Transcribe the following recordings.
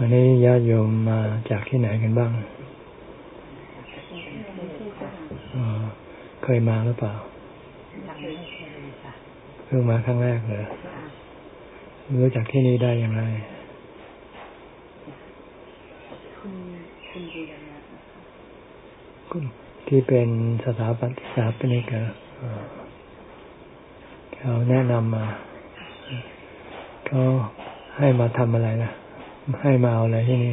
วันนี้ญาติโยมมาจากที่ไหนกันบ้าง เคยมาหรือเปล่าเพิ่งมาครั้งแรกเลยรู้จักที่นี่ได้อย่างไร ที่เป็นสถาปัตยสถาปนิกเขาแนะนำมา เขาให้มาทำอะไรนะ ให้มาเอาอะไรที่นี่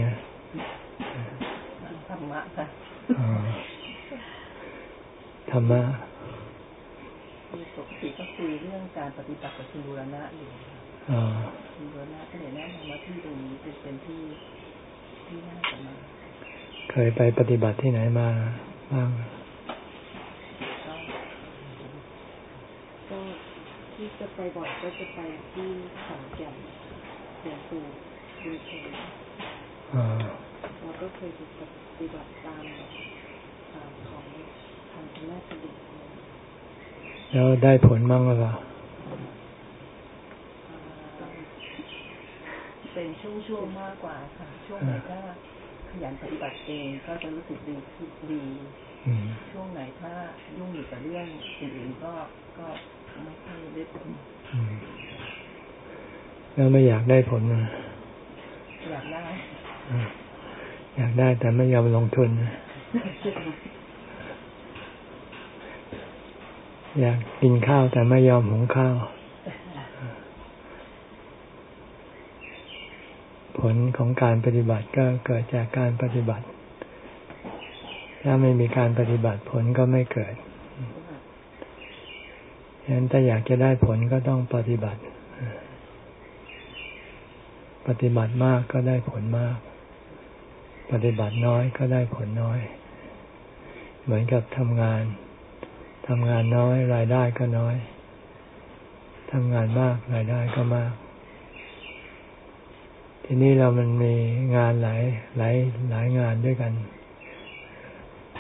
ธรรมะค่ะธรรมะปกติก็คุยเรื่องการปฏิบัติกับคุณบูรณะอยู่คุณบูรณะก็เลยแนะนำมาที่ตรงนี้เป็นที่ที่น่าจะมาเคยไปปฏิบัติที่ไหนมาบ้างก็ที่จะไปบ่อยก็จะไปที่ขอนแก่นเสียง ปู่ดูเชนเราก็เคยปฏิบัติตามของทางคุณแม่สดุแล้วได้ผลมั่งหรือเปล่าเป็นช่วงๆมากกว่าค่ะ ช่วงไหนถ้าขยันปฏิบัติเองก็จะรู้สึกดีคือดีช่วงไหนถ้ายุ่งอยู่กับเรื่องอื่นๆก็ก็ไม่ค่อยได้ผลแล้วไม่อยากได้ผล อยากได้ อยากได้แต่ไม่ยอมลงทุน อยากกินข้าวแต่ไม่ยอมหุงข้าว ผลของการปฏิบัติก็เกิดจากการปฏิบัติ ถ้าไม่มีการปฏิบัติผลก็ไม่เกิดฉะนั้นถ้าอยากจะได้ผลก็ต้องปฏิบัติ ปฏิบัติมากก็ได้ผลมาก ปฏิบัติน้อยก็ได้ผลน้อย เหมือนกับทำงานทำงานน้อยรายได้ก็น้อยทำงานมากรายได้ก็มาก ทีนี้เรามันมีงานหลายหลายหลายงานด้วยกัน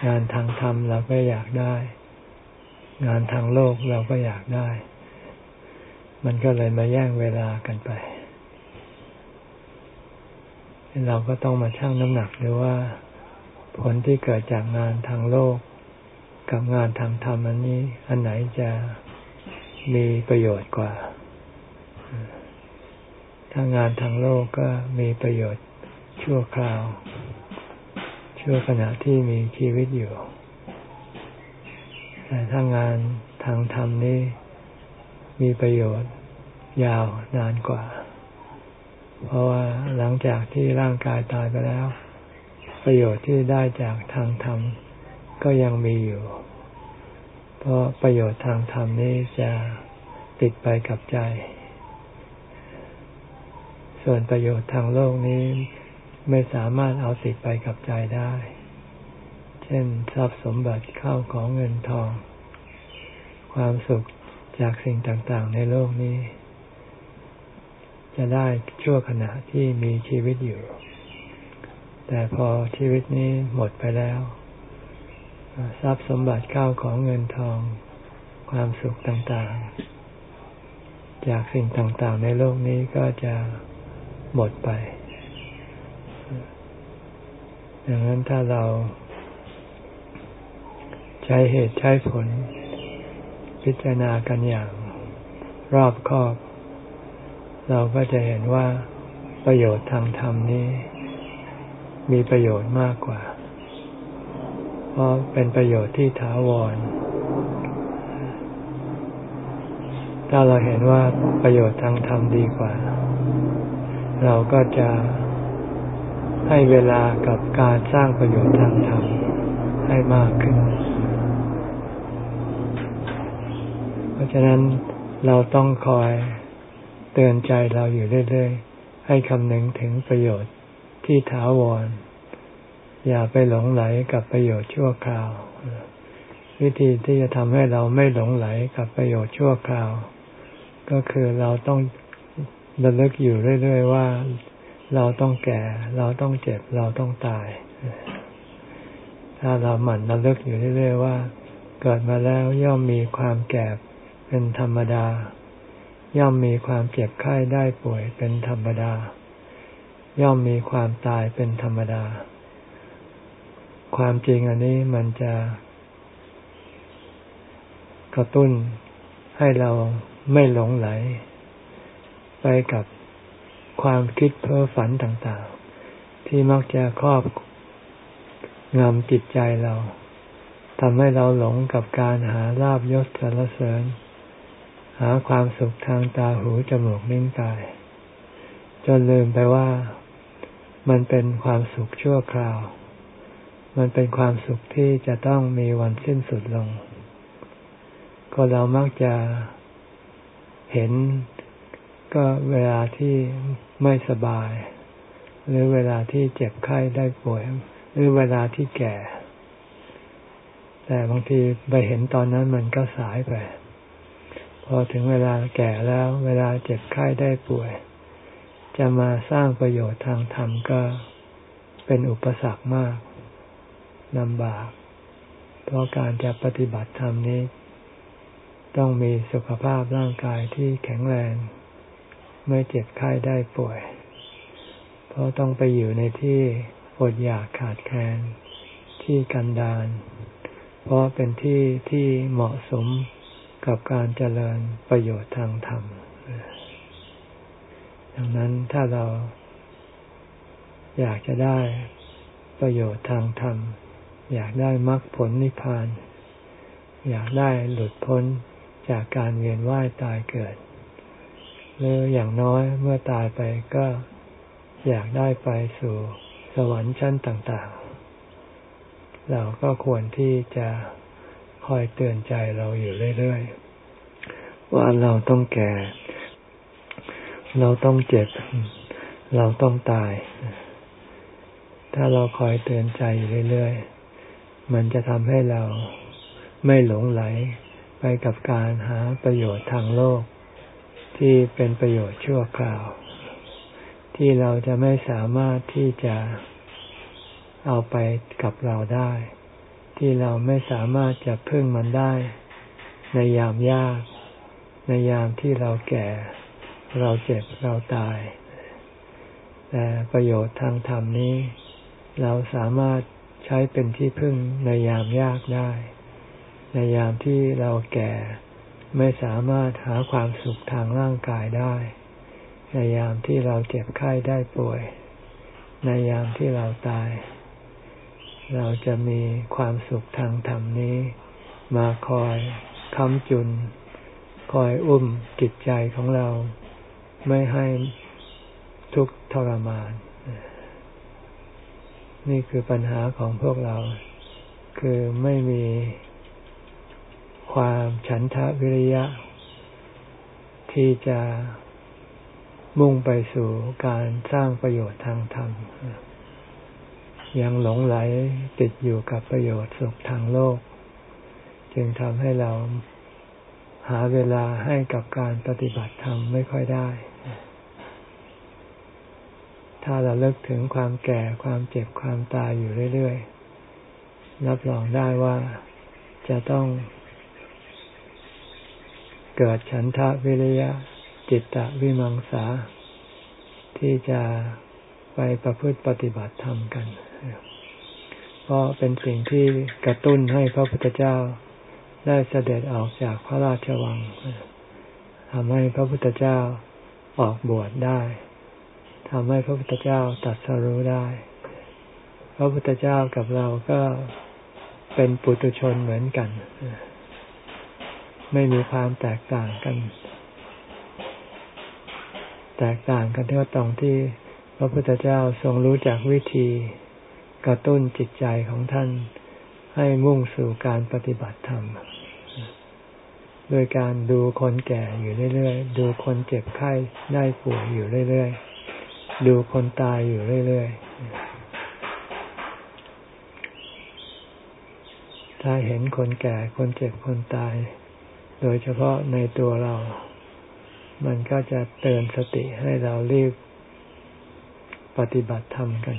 งานทางธรรมเราก็อยากได้ งานทางโลกเราก็อยากได้ มันก็เลยมาแย่งเวลากันไป เราก็ต้องมาชั่งน้ำหนักดูว่า ผลที่เกิดจากงานทางโลก กับงานทางธรรมอันนี้ อันไหนจะมีประโยชน์กว่า ถ้างานทางโลกก็มีประโยชน์ชั่วคราว ชั่วขณะที่มีชีวิตอยู่ แต่ถ้างานทางธรรมนี้มีประโยชน์ยาวนานกว่า เพราะว่าหลังจากที่ร่างกายตายไปแล้ว ประโยชน์ที่ได้จากทางธรรมก็ยังมีอยู่ เพราะประโยชน์ทางธรรมนี้จะติดไปกับใจ ส่วนประโยชน์ทางโลกนี้ไม่สามารถเอาติดไปกับใจได้ เช่นทรัพย์สมบัติเข้าของเงินทอง ความสุขจากสิ่งต่างๆ ในโลกนี้ จะได้ชั่วขณะที่มีชีวิตอยู่ แต่พอชีวิตนี้หมดไปแล้ว ทรัพย์สมบัติเข้าของเงินทอง ความสุขต่างๆ จากสิ่งต่างๆ ในโลกนี้ก็จะหมดไป ดังนั้นถ้าเราใช้เหตุใช้ผล พิจารณากันอย่างรอบคอบ เราก็จะเห็นว่าประโยชน์ทางธรรมนี้ มีประโยชน์มากกว่า เพราะเป็นประโยชน์ที่ถาวร ถ้าเราเห็นว่าประโยชน์ทางธรรมดีกว่า เราก็จะให้เวลากับการสร้างประโยชน์ทางธรรมให้มากขึ้น เพราะฉะนั้นเราต้องคอย เตือนใจเราอยู่เรื่อยๆ ให้คำนึงถึงประโยชน์ที่ถาวร อย่าไปหลงไหลกับประโยชน์ชั่วคราว วิธีที่จะทำให้เราไม่หลงไหลกับประโยชน์ชั่วคราว ก็คือเราต้องระลึกอยู่เรื่อย ๆ ว่าเราต้องแก่ เราต้องเจ็บ เราต้องตาย ถ้าเราหมั่นระลึกอยู่เรื่อย ๆ ว่า เกิดมาแล้วย่อมมีความแก่เป็นธรรมดา ย่อมมีความเจ็บไข้ได้ป่วยเป็นธรรมดา ย่อมมีความตายเป็นธรรมดา ความจริงอันนี้มันจะ กระตุ้นให้เราไม่หลงไหล ไปกับความคิดเพ้อฝันต่างๆ ที่มักจะครอบงำจิตใจเราทำให้เราหลงกับการหาลาบยศสรรเสริญ หาความสุขทางตาหูจมูกนิ้นกาย จนลืมไปว่ามันเป็นความสุขชั่วคราว มันเป็นความสุขที่จะต้องมีวันสิ้นสุดลง ก็เรามักจะเห็นก็เวลาที่ไม่สบาย หรือเวลาที่เจ็บไข้ได้ป่วย หรือเวลาที่แก่ แต่บางทีไปเห็นตอนนั้นมันก็สายไป พอถึงเวลาแก่แล้วเวลาเจ็บไข้ได้ป่วย จะมาสร้างประโยชน์ทางธรรมก็เป็นอุปสรรคมากลำบาก เพราะการจะปฏิบัติธรรมนี้ ต้องมีสุขภาพร่างกายที่แข็งแรง ไม่เจ็บไข้ได้ป่วย เพราะต้องไปอยู่ในที่อดอยากขาดแคลนที่กันดานเพราะเป็นที่ที่เหมาะสม กับการเจริญประโยชน์ทางธรรม ดังนั้นถ้าเราอยากจะได้ประโยชน์ทางธรรม อยากได้มรรคผลนิพพาน อยากได้หลุดพ้นจากการเวียนว่ายตายเกิด หรืออย่างน้อยเมื่อตายไปก็อยากได้ไปสู่สวรรค์ชั้นต่าง ๆ เราก็ควรที่จะ คอยเตือนใจเราอยู่เรื่อยๆ ว่าเราต้องแก่ เราต้องเจ็บ เราต้องตาย ถ้าเราคอยเตือนใจอยู่เรื่อยๆ มันจะทำให้เราไม่หลงไหลไปกับการหาประโยชน์ทางโลก ที่เป็นประโยชน์ชั่วคราว ที่เราจะไม่สามารถที่จะเอาไปกับเราได้ ที่เราไม่สามารถจะพึ่งมันได้ ในยามยาก ในยามที่เราแก่ เราเจ็บเราตาย แต่ประโยชน์ทางธรรมนี้ เราสามารถใช้เป็นที่พึ่งในยามยากได้ ในยามที่เราแก่ไม่สามารถหาความสุขทางร่างกายได้ ในยามที่เราเจ็บไข้ได้ป่วย ในยามที่เราตาย เราจะมีความสุขทางธรรมนี้ มาคอยค้ำจุน คอยอุ้มจิตใจของเราไม่ให้ทุกข์ทรมาน นี่คือปัญหาของพวกเรา คือไม่มีความฉันทะวิริยะ ที่จะมุ่งไปสู่การสร้างประโยชน์ทางธรรม ยังหลงไหลติดอยู่กับประโยชน์สุขทางโลก จึงทำให้เราหาเวลาให้กับการปฏิบัติธรรมไม่ค่อยได้ ถ้าเราเลิกถึงความแก่ความเจ็บความตายอยู่เรื่อยๆ รับรองได้ว่าจะต้อง เกิดฉันทะวิริยะ จิตตะวิมังสา ที่จะไปประพฤติปฏิบัติธรรมกัน เพราะเป็นสิ่งที่กระตุ้นให้พระพุทธเจ้าได้เสด็จออกจากพระราชวังทำให้พระพุทธเจ้าออกบวชได้ทำให้พระพุทธเจ้าตัดสรู้ได้ พระพุทธเจ้ากับเราก็เป็นปุถุชนเหมือนกัน ไม่มีความแตกต่างกัน แตกต่างกันที่ตรงที่พระพุทธเจ้าทรงรู้จักวิธี กระตุ้นจิตใจของท่านให้มุ่งสู่การปฏิบัติธรรม โดยการดูคนแก่อยู่เรื่อยๆ ดูคนเจ็บไข้ได้ป่วยอยู่เรื่อยๆ ดูคนตายอยู่เรื่อยๆ ถ้าเห็นคนแก่คนเจ็บคนตาย โดยเฉพาะในตัวเรา มันก็จะเตือนสติให้เรารีบปฏิบัติธรรมกัน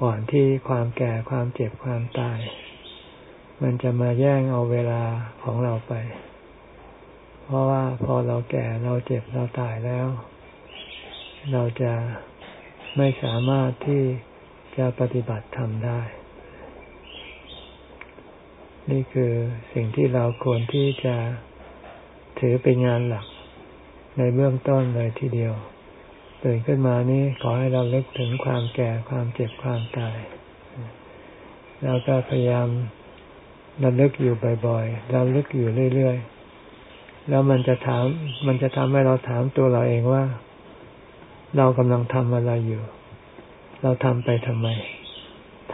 ก่อนที่ความแก่ความเจ็บความตาย มันจะมาแย่งเอาเวลาของเราไป เพราะว่าพอเราแก่เราเจ็บเราตายแล้ว เราจะไม่สามารถที่จะปฏิบัติทำได้ นี่คือสิ่งที่เราควรที่จะถือเป็นงานหลักในเบื้องต้นเลยทีเดียว ตื่นขึ้นมานี้ขอให้เราเลิกถึงความแก่ความเจ็บความตายแล้วก็พยายามระลึกอยู่บ่อยๆระลึกอยู่เรื่อยๆ แล้วมันจะถาม มันจะทำให้เราถามตัวเราเองว่า เรากำลังทำอะไรอยู่ เราทำไปทำไม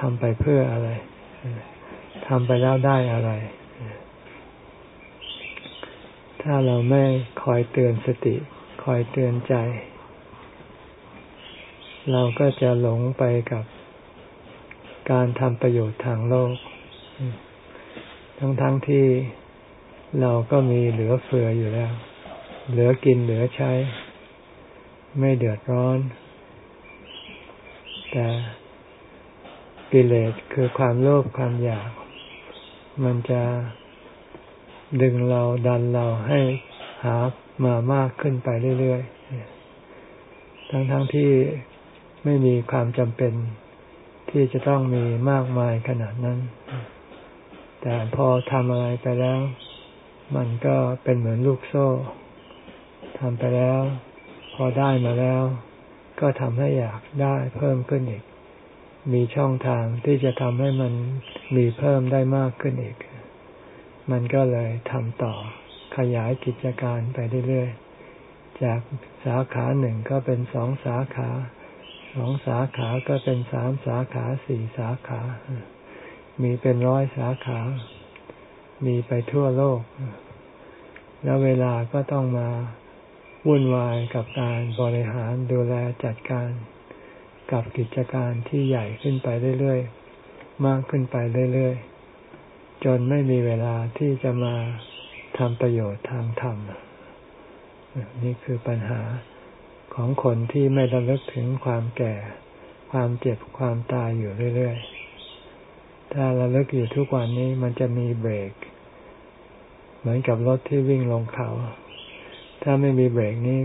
ทำไปเพื่ออะไรทำไปแล้วได้อะไร ถ้าเราไม่คอยเตือนสติ คอยเตือนใจ เราก็จะหลงไปกับการทำประโยชน์ทางโลก ทั้งๆทที่เราก็มีเหลือเฟืออยู่แล้ว เหลือกินเหลือใช้ ไม่เดือดร้อน แต่กิเลสคือความโลภความอยาก มันจะดึงเราดันเราให้หามามากขึ้นไปเรื่อยๆ ทั้งๆทที่ ไม่มีความจำเป็นที่จะต้องมีมากมายขนาดนั้น แต่พอทำอะไรไปแล้ว มันก็เป็นเหมือนลูกโซ่ทำไปแล้ว พอได้มาแล้ว ก็ทำให้อยากได้เพิ่มขึ้นอีก มีช่องทางที่จะทำให้มันมีเพิ่มได้มากขึ้นอีก มันก็เลยทำต่อขยายกิจการไปเรื่อยๆ จากสาขาหนึ่งก็เป็นสองสาขา สองสาขาก็เป็นสามสาขาสี่สาขา มีเป็นร้อยสาขา มีไปทั่วโลก แล้วเวลาก็ต้องมาวุ่นวายกับการบริหารดูแลจัดการ กับกิจการที่ใหญ่ขึ้นไปเรื่อยๆ มากขึ้นไปเรื่อยๆ จนไม่มีเวลาที่จะมาทำประโยชน์ทางธรรมนี่คือปัญหา ของคนที่ไม่ระลึกถึงความแก่ ความเจ็บความตายอยู่เรื่อยๆ ถ้าระลึกอยู่ทุกวันนี้มันจะมีเบรก เหมือนกับรถที่วิ่งลงเขา ถ้าไม่มีเบรกนี้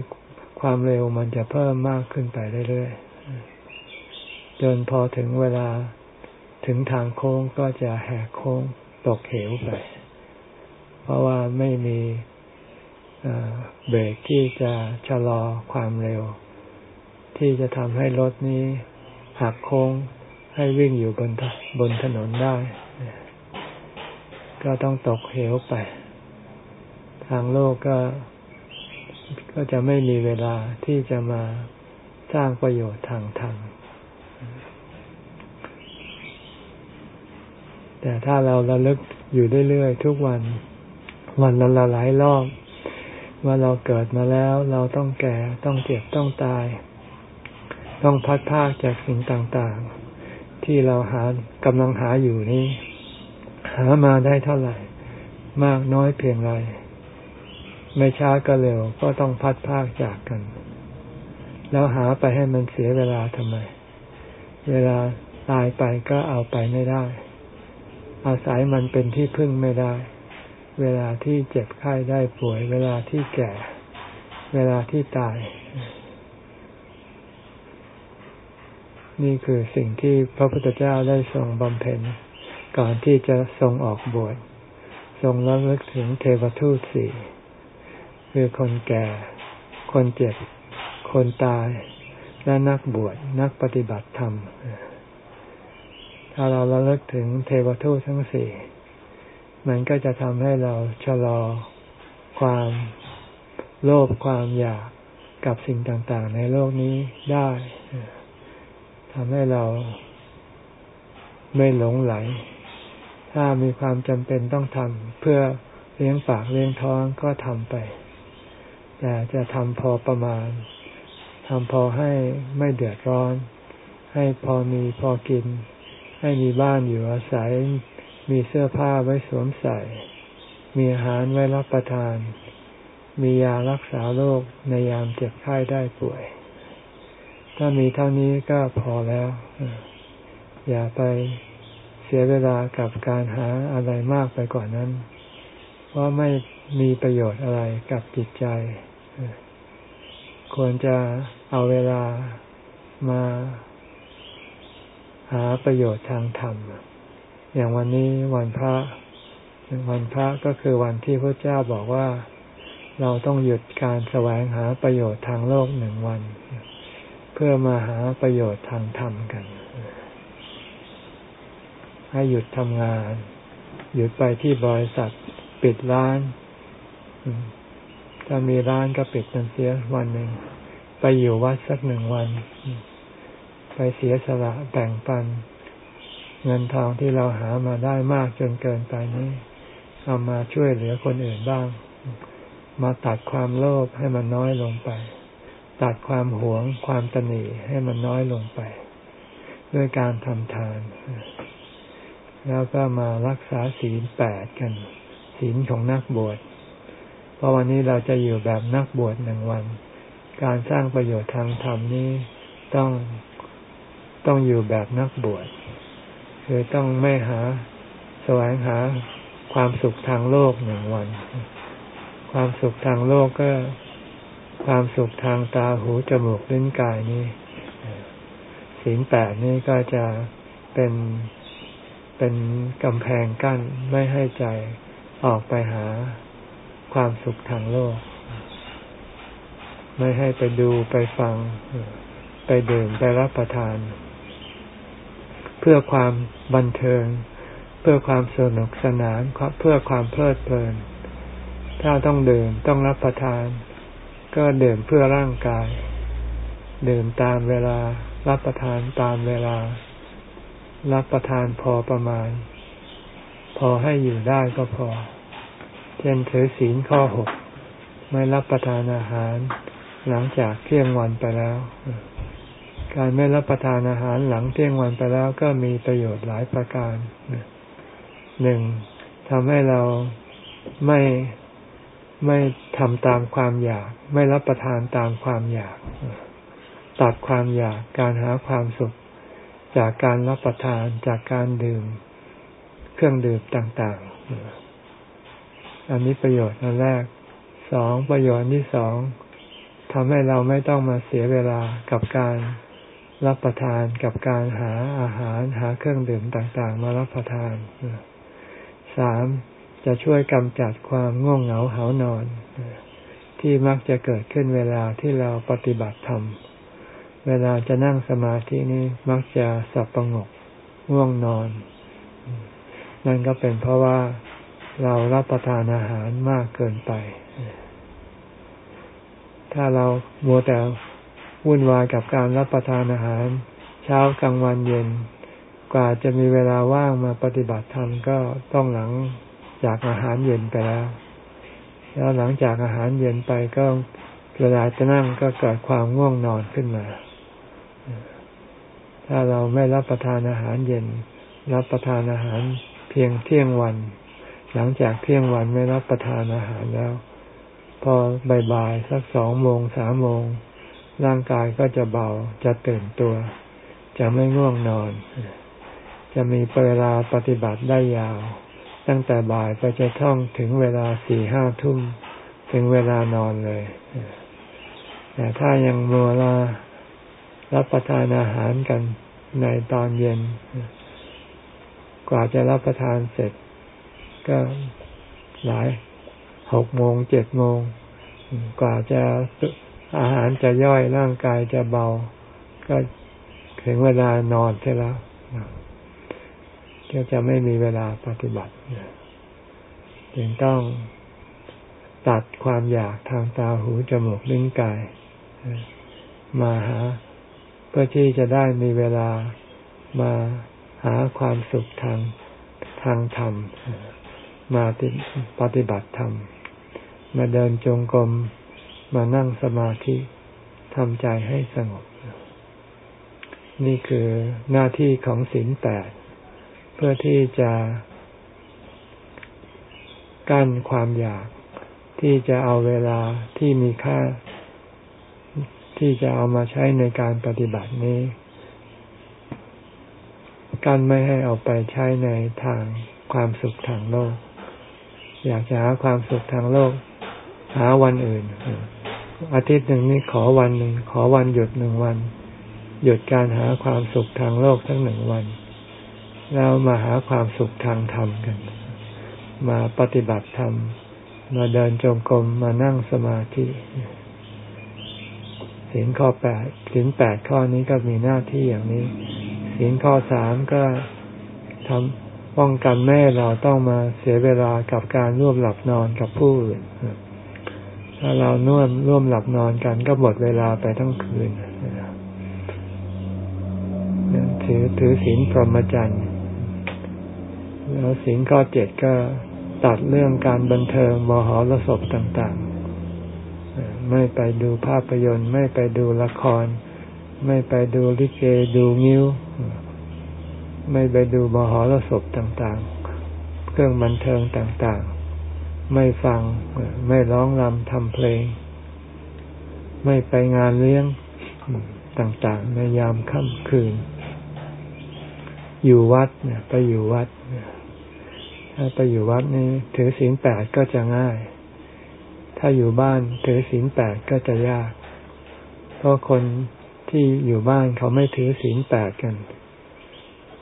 ความเร็วมันจะเพิ่มมากขึ้นไปเรื่อยๆ จนพอถึงเวลาถึงทางโค้งก็จะแหกโค้งตกเหวไป เพราะว่าไม่มี เบรกที่จะชะลอความเร็ว ที่จะทำให้รถนี้หักโค้งให้วิ่งอยู่บนบนถนนได้ ก็ต้องตกเหวไป ทางโลกก็ ก็จะไม่มีเวลาที่จะมาสร้างประโยชน์ทางธรรมแต่ถ้าเราระลึกอยู่เรื่อยๆทุกวัน วันละหลายรอบ ว่าเราเกิดมาแล้วเราต้องแก่ต้องเจ็บต้องตาย ต้องพัดพากจากสิ่งต่างๆ ที่เราหากำลังหาอยู่นี้ หามาได้เท่าไหร่ มากน้อยเพียงไร ไม่ช้าก็เร็วก็ต้องพัดพากจากกัน แล้วหาไปให้มันเสียเวลาทำไม เวลาตายไปก็เอาไปไม่ได้ อาศัยมันเป็นที่พึ่งไม่ได้ เวลาที่เจ็บไข้ได้ป่วย เวลาที่แก่ เวลาที่ตาย นี่คือสิ่งที่พระพุทธเจ้าได้ทรงบำเพ็ญ ก่อนที่จะทรงออกบวชทรงระลึกถึงเทวทูตสี่คือคนแก่ คนเจ็บ คนตาย และนักบวชนักปฏิบัติธรรม ถ้าเราระลึกถึงเทวทูตทั้งสี่ มันก็จะทำให้เราชะลอความโลภความอยากกับสิ่งต่าง ๆ ในโลกนี้ได้ทำให้เราไม่หลงไหล ถ้ามีความจำเป็นต้องทำเพื่อเลี้ยงปากเลี้ยงท้องก็ทำไป แต่จะทำพอประมาณทำพอให้ไม่เดือดร้อน ให้พอมีพอกิน ให้มีบ้านอยู่อาศัย มีเสื้อผ้าไว้สวมใส่ มีอาหารไว้รับประทาน มียารักษาโรคในยามเจ็บไข้ได้ป่วย ถ้ามีเท่านี้ก็พอแล้ว อย่าไปเสียเวลากับการหาอะไรมากไปกว่านั้น เพราะไม่มีประโยชน์อะไรกับจิตใจ ควรจะเอาเวลามาหาประโยชน์ทางธรรม อย่างวันนี้วันพระวันพระก็คือวันที่พระเจ้าบอกว่าเราต้องหยุดการแสวงหาประโยชน์ทางโลกหนึ่งวัน เพื่อมาหาประโยชน์ทางธรรมกัน ให้หยุดทำงาน หยุดไปที่บริษัทปิดร้าน ถ้ามีร้านก็ปิดมันเสียวันหนึ่ง ไปอยู่วัดสักหนึ่งวัน ไปเสียสละแบ่งปัน เงินทองที่เราหามาได้มากจนเกินไปนี้เอามาช่วยเหลือคนอื่นบ้าง มาตัดความโลภให้มันน้อยลงไป ตัดความหวงความตนีให้มันน้อยลงไป ด้วยการทำทาน แล้วก็มารักษาศีลแปดกัน ศีลของนักบวชเพราะวันนี้เราจะอยู่แบบนักบวชหนึ่งวัน การสร้างประโยชน์ทางธรรมนี้ต้องต้องอยู่แบบนักบวช คือต้องไม่หาแสวงหาความสุขทางโลกหนึ่งวัน ความสุขทางโลกก็ความสุขทางตาหูจมูกลิ้นกายนี้ศีลแปดนี้ก็จะเป็นเป็นกำแพงกั้นไม่ให้ใจออกไปหาความสุขทางโลก ไม่ให้ไปดูไปฟัง ไปดื่มไปรับประทาน เพื่อความบันเทิง เพื่อความสนุกสนานเพื่อความเพลิดเพลิน ถ้าต้องดื่มต้องรับประทาน ก็ดื่มเพื่อร่างกาย ดื่มตามเวลา รับประทานตามเวลา รับประทานพอประมาณ พอให้อยู่ได้ก็พอ เช่นถือศีลข้อหกไม่รับประทานอาหาร หลังจากเที่ยงวันไปแล้ว การไม่รับประทานอาหารหลังเที่ยงวันไปแล้วก็มีประโยชน์หลายประการหนึ่งทำให้เราไม่ไม่ทำตามความอยาก ไม่รับประทานตามความอยาก ตัดความอยากการหาความสุข จากการรับประทานจากการดื่ม เครื่องดื่มต่างๆ อันนี้ประโยชน์อันแรกสองประโยชน์ที่สองทำให้เราไม่ต้องมาเสียเวลากับการ รับประทานกับการหาอาหารหาเครื่องดื่มต่างๆ มารับประทานสามจะช่วยกำจัดความง่วงเหงาเหานอน ที่มักจะเกิดขึ้นเวลาที่เราปฏิบัติธรรม เวลาจะนั่งสมาธินี้มักจะสับประงกง่วงนอน นั่นก็เป็นเพราะว่าเรารับประทานอาหารมากเกินไป ถ้าเรามัวแต่ วุ่นวายกับการรับประทานอาหาร เช้ากลางวันเย็น กว่าจะมีเวลาว่างมาปฏิบัติธรรมก็ต้องหลังจากอาหารเย็นไปแล้ว แล้วหลังจากอาหารเย็นไปก็เวลาจะนั่งก็เกิดความง่วงนอนขึ้นมา ถ้าเราไม่รับประทานอาหารเย็น รับประทานอาหารเพียงเที่ยงวัน หลังจากเที่ยงวันไม่รับประทานอาหารแล้ว พอบ่ายๆสักสองโมงสามโมง ร่างกายก็จะเบาจะตื่นตัว จะไม่ง่วงนอน จะมีเวลาปฏิบัติได้ยาว ตั้งแต่บ่ายไปจะท่องถึงเวลาสี่ห้าทุ่ม ถึงเวลานอนเลยแต่ถ้ายังมัวลารับประทานอาหารกันในตอนเย็น กว่าจะรับประทานเสร็จ ก็หลายหกโมงเจ็ดโมง กว่าจะ อาหารจะย่อยร่างกายจะเบา ก็ถึงเวลานอนใช่แล้วก็จะไม่มีเวลาปฏิบัติจึงต้องตัดความอยากทางตาหูจมูกลิ้นกาย มาหาเพื่อที่จะได้มีเวลามาหาความสุขทางทางธรรม มาปฏิบัติธรรม มาเดินจงกรม มานั่งสมาธิทำใจให้สงบ นี่คือหน้าที่ของศีลแปด เพื่อที่จะกั้นความอยากที่จะเอาเวลาที่มีค่า ที่จะเอามาใช้ในการปฏิบัตินี้กั้นไม่ให้เอาไปใช้ในทางความสุขทางโลก อยากจะหาความสุขทางโลก หาวันอื่น อาทิตย์หนึ่งนี่ขอวันหนึ่งขอวันหยุดหนึ่งวัน หยุดการหาความสุขทางโลกทั้งหนึ่งวัน แล้วมาหาความสุขทางธรรมกัน มาปฏิบัติธรรม มาเดินจงกรมมานั่งสมาธิศีลข้อแปดศีลแปดข้อนี้ก็มีหน้าที่อย่างนี้ศีลข้อสามก็ทำป้องกันแม่เราต้องมาเสียเวลากับการร่วมหลับนอนกับผู้อื่น ถ้าเรานวมร่วมหลับนอนกันก็หมดเวลาไปทั้งคืนถือถือศีลพรหมจรรย์แล้วศีลข้อเจ็ดก็ตัดเรื่องการบันเทิงมหรสพต่างๆ ไม่ไปดูภาพยนตร์ ไม่ไปดูละคร ไม่ไปดูลิเกดูงิ้ว ไม่ไปดูมหรสพต่างๆ เครื่องบันเทิงต่างๆ ไม่ฟัง ไม่ร้องรำทำเพลง ไม่ไปงานเลี้ยงต่างๆ ในยามค่ำคืน อยู่วัดเนี่ยไปอยู่วัดถ้าไปอยู่วัดนี่ถือศีลแปดก็จะง่าย ถ้าอยู่บ้านถือศีลแปดก็จะยาก เพราะคนที่อยู่บ้านเขาไม่ถือศีลแปดกัน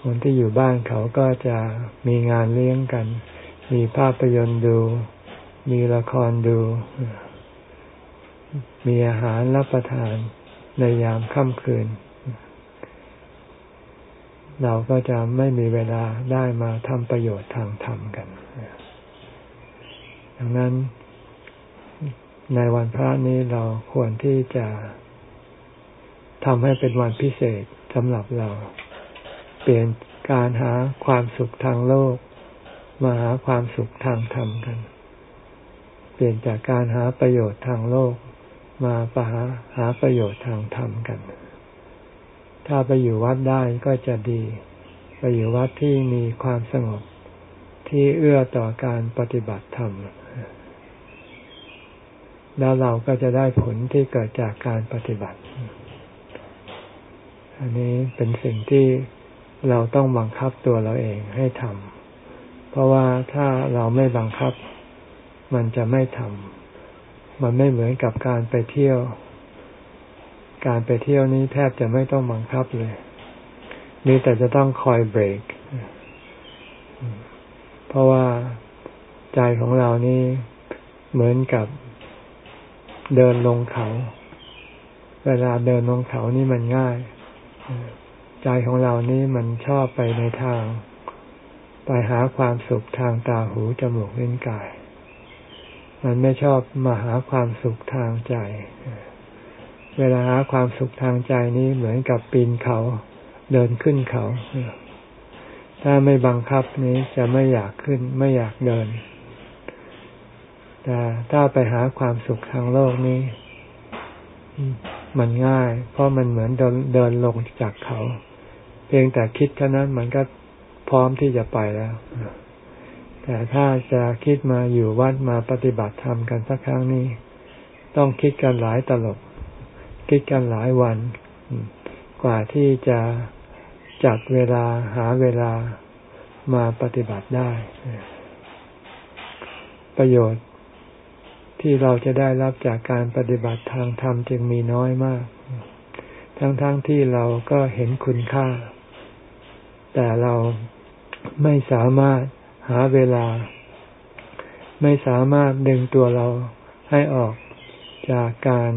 คนที่อยู่บ้านเขาก็จะมีงานเลี้ยงกัน มีภาพยนตร์ดู มีละครดู มีอาหารรับประทานในยามค่ำคืน เราก็จะไม่มีเวลาได้มาทำประโยชน์ทางธรรมกัน ดังนั้น ในวันพระนี้เราควรที่จะทำให้เป็นวันพิเศษสำหรับเรา เปลี่ยนการหาความสุขทางโลก มาหาความสุขทางธรรมกัน เปลี่ยนจากการหาประโยชน์ทางโลกมาปหาหาประโยชน์ทางธรรมกัน ถ้าไปอยู่วัดได้ก็จะดี ไปอยู่วัดที่มีความสงบที่เอื้อต่อการปฏิบัติธรรม แล้วเราก็จะได้ผลที่เกิดจากการปฏิบัติ อันนี้เป็นสิ่งที่เราต้องบังคับตัวเราเองให้ทำ เพราะว่าถ้าเราไม่บังคับ มันจะไม่ทำมันไม่เหมือนกับการไปเที่ยว การไปเที่ยวนี้แทบจะไม่ต้องบังคับเลยมีแต่จะต้องคอยเบรก เพราะว่าใจของเรานี่เหมือนกับเดินลงเขา เวลาเดินลงเขานี่มันง่าย ใจของเรานี่มันชอบไปในทาง ไปหาความสุขทางตาหูจมูกเลิ้นกาย มันไม่ชอบมาหาความสุขทางใจ เวลาหาความสุขทางใจนี้เหมือนกับปีนเขาเดินขึ้นเขา ถ้าไม่บังคับนี้จะไม่อยากขึ้น ไม่อยากเดิน แต่ถ้าไปหาความสุขทางโลกนี้ มันง่าย เพราะมันเหมือนเดินเดินลงจากเขา เพียงแต่คิดเท่านั้นมันก็พร้อมที่จะไปแล้ว แต่ถ้าจะคิดมาอยู่วัดมาปฏิบัติธรรมกันสักครั้งนี้ ต้องคิดกันหลายตลบ คิดกันหลายวัน กว่าที่จะจัดเวลาหาเวลามาปฏิบัติได้ ประโยชน์ที่เราจะได้รับจากการปฏิบัติทางธรรมจึงมีน้อยมาก ทั้งๆทที่เราก็เห็นคุณค่า แต่เราไม่สามารถ หาเวลา ไม่สามารถดึงตัวเราให้ออกจากการ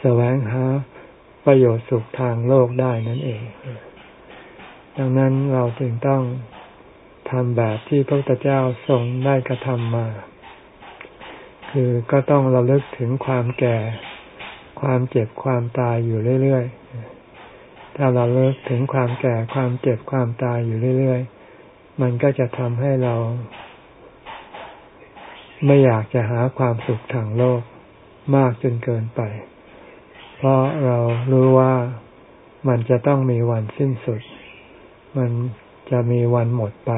แสวงหาประโยชน์สุขทางโลกได้นั่นเอง ดังนั้นเราจึงต้องทำแบบที่พระพุทธเจ้าทรงได้กระทำมา คือก็ต้องระลึกถึงความแก่ ความเจ็บความตายอยู่เรื่อยๆ ถ้าเราเลิกถึงความแก่ความเจ็บความตายอยู่เรื่อยๆ มันก็จะทำให้เรา ไม่อยากจะหาความสุขทางโลกมากจนเกินไป เพราะเรารู้ว่ามันจะต้องมีวันสิ้นสุด มันจะมีวันหมดไป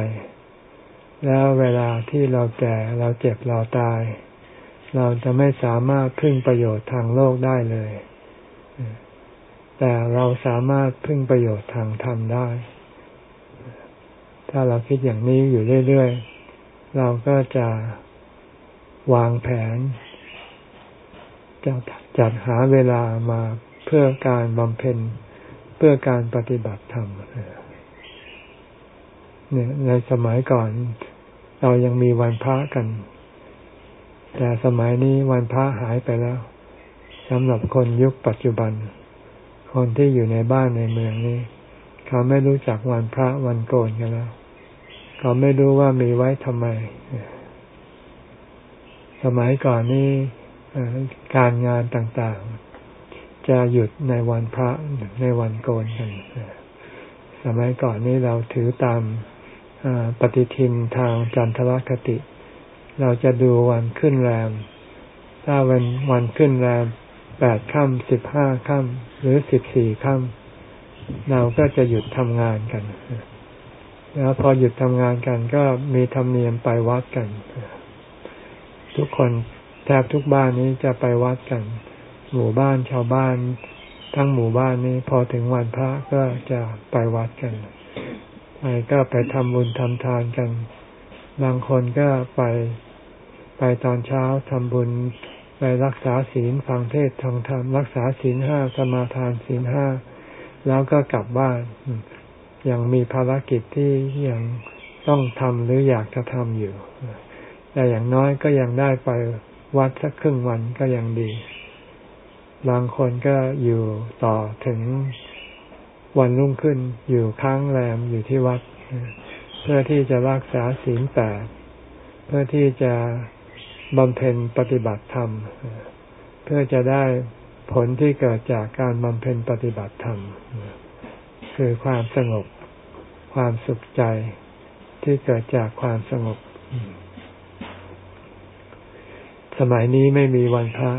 แล้วเวลาที่เราแก่เราเจ็บเราตาย เราจะไม่สามารถพึ่งประโยชน์ทางโลกได้เลย แต่เราสามารถพึ่งประโยชน์ทางธรรมได้ ถ้าเราคิดอย่างนี้อยู่เรื่อยๆ เราก็จะวางแผนจะจัดหาเวลามาเพื่อการบำเพ็ญเพื่อการปฏิบัติธรรมเนี่ยในสมัยก่อน เรายังมีวันพระกัน แต่สมัยนี้วันพระหายไปแล้วสำหรับคนยุคปัจจุบัน คนที่อยู่ในบ้านในเมืองนี้ เขาไม่รู้จักวันพระวันโกนกันแล้ว เขาไม่รู้ว่ามีไว้ทำไม สมัยก่อนนี้การงานต่างๆ จะหยุดในวันพระในวันโกนกันสมัยก่อนนี้เราถือตามปฏิทินทางจันทรคติ เราจะดูวันขึ้นแรม ถ้าวันวันขึ้นแรมแปดค่ำสิบห้าค่ำหรือสิบสี่ค่ำเราก็จะหยุดทำงานกัน แล้วพอหยุดทำงานกันก็มีธรรมเนียมไปวัดกัน ทุกคนแทบทุกบ้านนี้จะไปวัดกัน หมู่บ้านชาวบ้าน ทั้งหมู่บ้านนี้พอถึงวันพระก็จะไปวัดกันไปก็ไปทำบุญทำทานกัน บางคนก็ไปไปตอนเช้าทำบุญไปรักษาศีลฟังเทศทองธรรมรักษาศีลห้าสมาทานศีลห้าแล้วก็กลับบ้าน ยังมีภารกิจที่ยังต้องทำหรืออยากจะทำอยู่ แต่อย่างน้อยก็ยังได้ไปวัดสักครึ่งวันก็ยังดี บางคนก็อยู่ต่อถึงวันรุ่งขึ้นอยู่ค้างแรมอยู่ที่วัด เพื่อที่จะรักษาศีลแปดเพื่อที่จะบำเพ็ญปฏิบัติธรรม เพื่อจะได้ผลที่เกิดจากการบำเพ็ญปฏิบัติธรรม คือความสงบ ความสุขใจที่เกิดจากความสงบ สมัยนี้ไม่มีวันพระ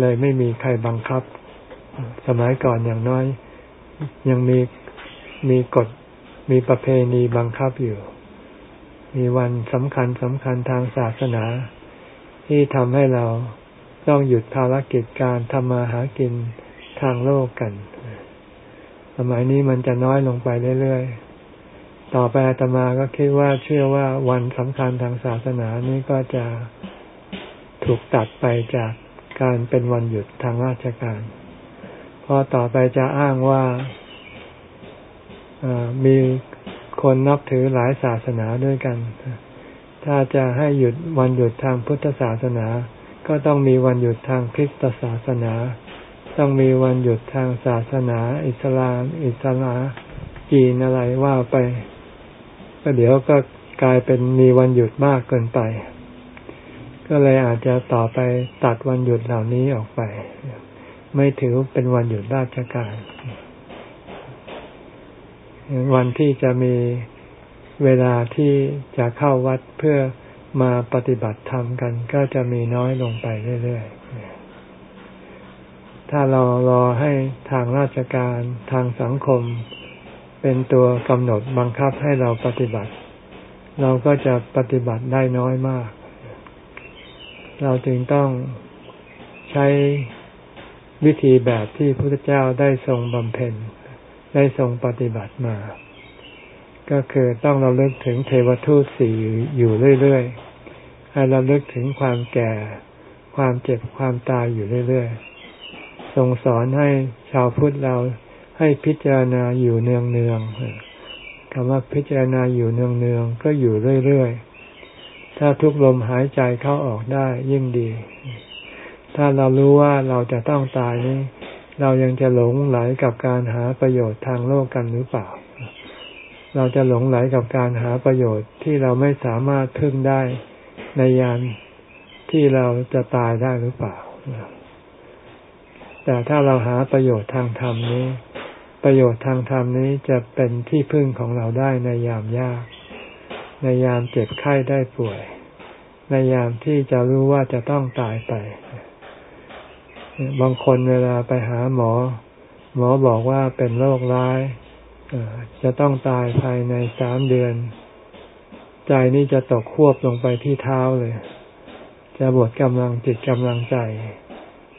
เลยไม่มีใครบังคับ สมัยก่อนอย่างน้อย ยังมีมีกฎมีประเพณีบังคับอยู่ มีวันสำคัญสำคัญทางศาสนา ที่ทำให้เราต้องหยุดภารกิจการทำมาหากินทางโลกกัน สมัยนี้มันจะน้อยลงไปเรื่อยๆ ต่อไปอาตมาก็คิดว่าเชื่อว่าวันสำคัญทางศาสนานี้ก็จะถูกตัดไปจากการเป็นวันหยุดทางราชการพอต่อไปจะอ้างว่ามีคนนับถือหลายศาสนาด้วยกัน ถ้าจะให้หยุดวันหยุดทางพุทธศาสนา ก็ต้องมีวันหยุดทางคริสตศาสนา ต้องมีวันหยุดทางศาสนา อิสลาม อิสลามจีนอะไรว่าไป ก็เดี๋ยวก็กลายเป็นมีวันหยุดมากเกินไป ก็เลยอาจจะต่อไปตัดวันหยุดเหล่านี้ออกไป ไม่ถือเป็นวันหยุดราชการ วันที่จะมีเวลาที่จะเข้าวัดเพื่อมาปฏิบัติธรรมกัน ก็จะมีน้อยลงไปเรื่อยๆ ถ้าเรารอให้ทางราชการทางสังคม เป็นตัวกำหนดบังคับให้เราปฏิบัติ เราก็จะปฏิบัติได้น้อยมาก เราจึงต้องใช้วิธีแบบที่พระพุทธเจ้าได้ทรงบำเพ็ญ ได้ทรงปฏิบัติมา ก็คือต้องเราเลิกถึงเทวทูตสี่อยู่เรื่อยๆ ให้เราเลิกถึงความแก่ ความเจ็บความตายอยู่เรื่อยๆทรงสอนให้ชาวพุทธเรา ให้พิจารณาอยู่เนืองๆคำว่าพิจารณาอยู่เนืองๆก็อยู่เรื่อยๆ ถ้าทุกลมหายใจเข้าออกได้ยิ่งดี ถ้าเรารู้ว่าเราจะต้องตายนี้ เรายังจะหลงไหลกับการหาประโยชน์ทางโลกกันหรือเปล่า เราจะหลงไหลกับการหาประโยชน์ที่เราไม่สามารถพึ่งได้ในยามที่เราจะตายได้หรือเปล่า แต่ถ้าเราหาประโยชน์ทางธรรมนี้ ประโยชน์ทางธรรมนี้จะเป็นที่พึ่งของเราได้ในยามยาก ในยามเจ็บไข้ได้ป่วย ในยามที่จะรู้ว่าจะต้องตายไป บางคนเวลาไปหาหมอ หมอบอกว่าเป็นโรคร้ายจะต้องตายภายในสามเดือน ใจนี่จะตกควบลงไปที่เท้าเลย จะบดกำลังจิตกำลังใจ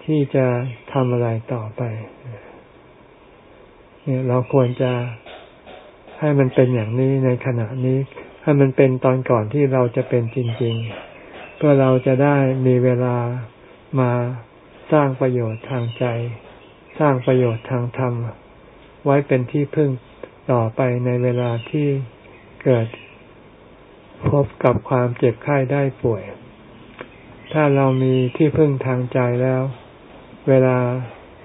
ที่จะทำอะไรต่อไป เนี่ยเราควรจะให้มันเป็นอย่างนี้ในขณะนี้ ให้มันเป็นตอนก่อนที่เราจะเป็นจริง ๆ เพื่อเราจะได้มีเวลามาสร้างประโยชน์ทางใจ สร้างประโยชน์ทางธรรม ไว้เป็นที่พึ่งต่อไปในเวลาที่เกิดพบกับความเจ็บไข้ได้ป่วย ถ้าเรามีที่พึ่งทางใจแล้ว เวลา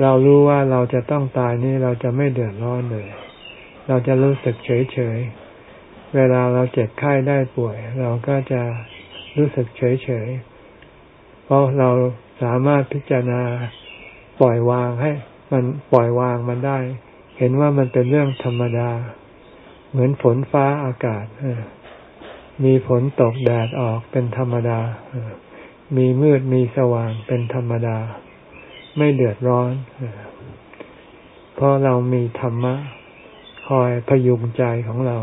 เรารู้ว่าเราจะต้องตายนี่เราจะไม่เดือดร้อนเลย เราจะรู้สึกเฉยเฉยเวลาเราเจ็บไข้ได้ป่วย เราก็จะรู้สึกเฉยเฉยเพราะเราสามารถพิจารณาปล่อยวางให้ มันปล่อยวางมันได้ เห็นว่ามันเป็นเรื่องธรรมดา เหมือนฝนฟ้าอากาศมีฝนตกแดดออกเป็นธรรมดามีมืดมีสว่างเป็นธรรมดา ไม่เดือดร้อน เพราะเรามีธรรมะ คอยพยุงใจของเรา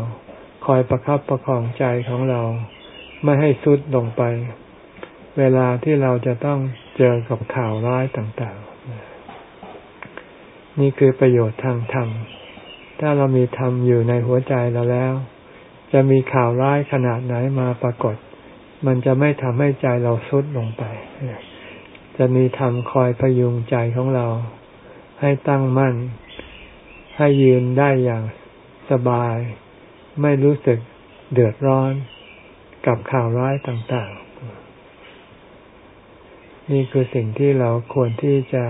คอยประครับประคองใจของเรา ไม่ให้สุดลงไป เวลาที่เราจะต้องเจอกับข่าวร้ายต่างๆ นี่คือประโยชน์ทางธรรม ถ้าเรามีธรรมอยู่ในหัวใจเราแล้ว จะมีข่าวร้ายขนาดไหนมาปรากฏ มันจะไม่ทำให้ใจเราสุดลงไป จะมีธรรมคอยพยุงใจของเรา ให้ตั้งมั่น ให้ยืนได้อย่างสบาย ไม่รู้สึกเดือดร้อนกับข่าวร้ายต่างๆ นี่คือสิ่งที่เราควรที่จะ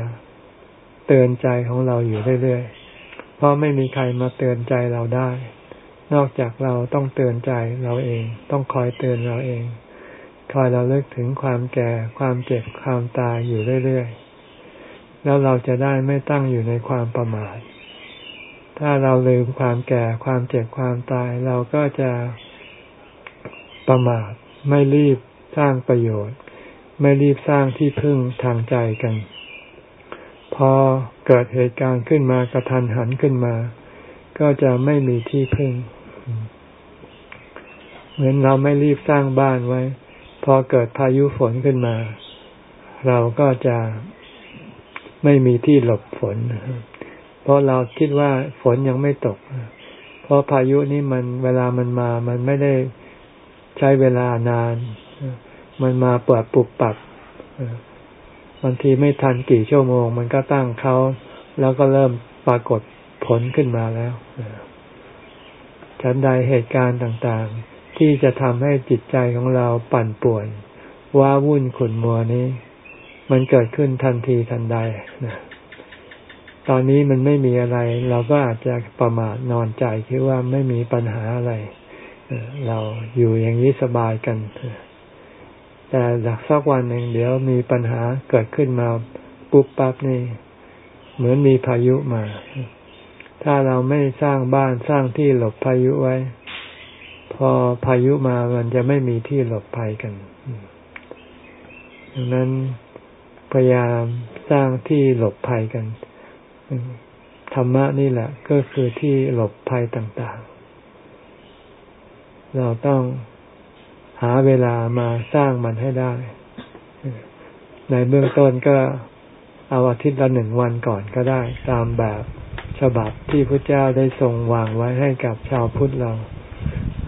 เตือนใจของเราอยู่เรื่อยๆ เพราะไม่มีใครมาเตือนใจเราได้ นอกจากเราต้องเตือนใจเราเอง ต้องคอยเตือนเราเอง คอยเราเลิกถึงความแก่ ความเจ็บ ความตายอยู่เรื่อยๆ แล้วเราจะได้ไม่ตั้งอยู่ในความประมาท ถ้าเราลืมความแก่ ความเจ็บ ความตาย เราก็จะประมาท ไม่รีบสร้างประโยชน์ ไม่รีบสร้างที่พึ่งทางใจกัน พอเกิดเหตุการณ์ขึ้นมากระทันหันขึ้นมา ก็จะไม่มีที่พึ่ง เหมือนเราไม่รีบสร้างบ้านไว้ อเกิดพายุฝนขึ้นมา เราก็จะไม่มีที่หลบฝน เพราะเราคิดว่าฝนยังไม่ตก เพราะพายุนี่มันเวลามันมา มันไม่ได้ใช้เวลานาน มันมาเปิดปุบปับบางทีไม่ทันกี่ชั่วโมง มันก็ตั้งเขาแล้วก็เริ่มปรากฏผลขึ้นมาแล้วฉันใดเหตุการณ์ต่าง ที่จะทำให้จิตใจของเราปั่นป่วนว้าวุ่นขุ่นมัวนี้ มันเกิดขึ้นทันทีทันใดนะตอนนี้มันไม่มีอะไร เราก็อาจจะประมาทนอนใจคิดว่าไม่มีปัญหาอะไร เราอยู่อย่างนี้สบายกัน แต่หลักสักวันหนึ่งเดี๋ยวมีปัญหาเกิดขึ้นมาปุ๊บปั๊บนี่ เหมือนมีพายุมา ถ้าเราไม่สร้างบ้านสร้างที่หลบพายุไว้ พอพายุมามันจะไม่มีที่หลบภัยกัน ดังนั้นพยายามสร้างที่หลบภัยกัน ธรรมะนี่แหละ ก็คือที่หลบภัยต่างๆ เราต้องหาเวลามาสร้างมันให้ได้ ในเบื้องต้นก็เอาอาทิตย์ละหนึ่งวันก่อนก็ได้ ตามแบบฉบับที่พระเจ้าได้ทรงวางไว้ให้กับชาวพุทธเรา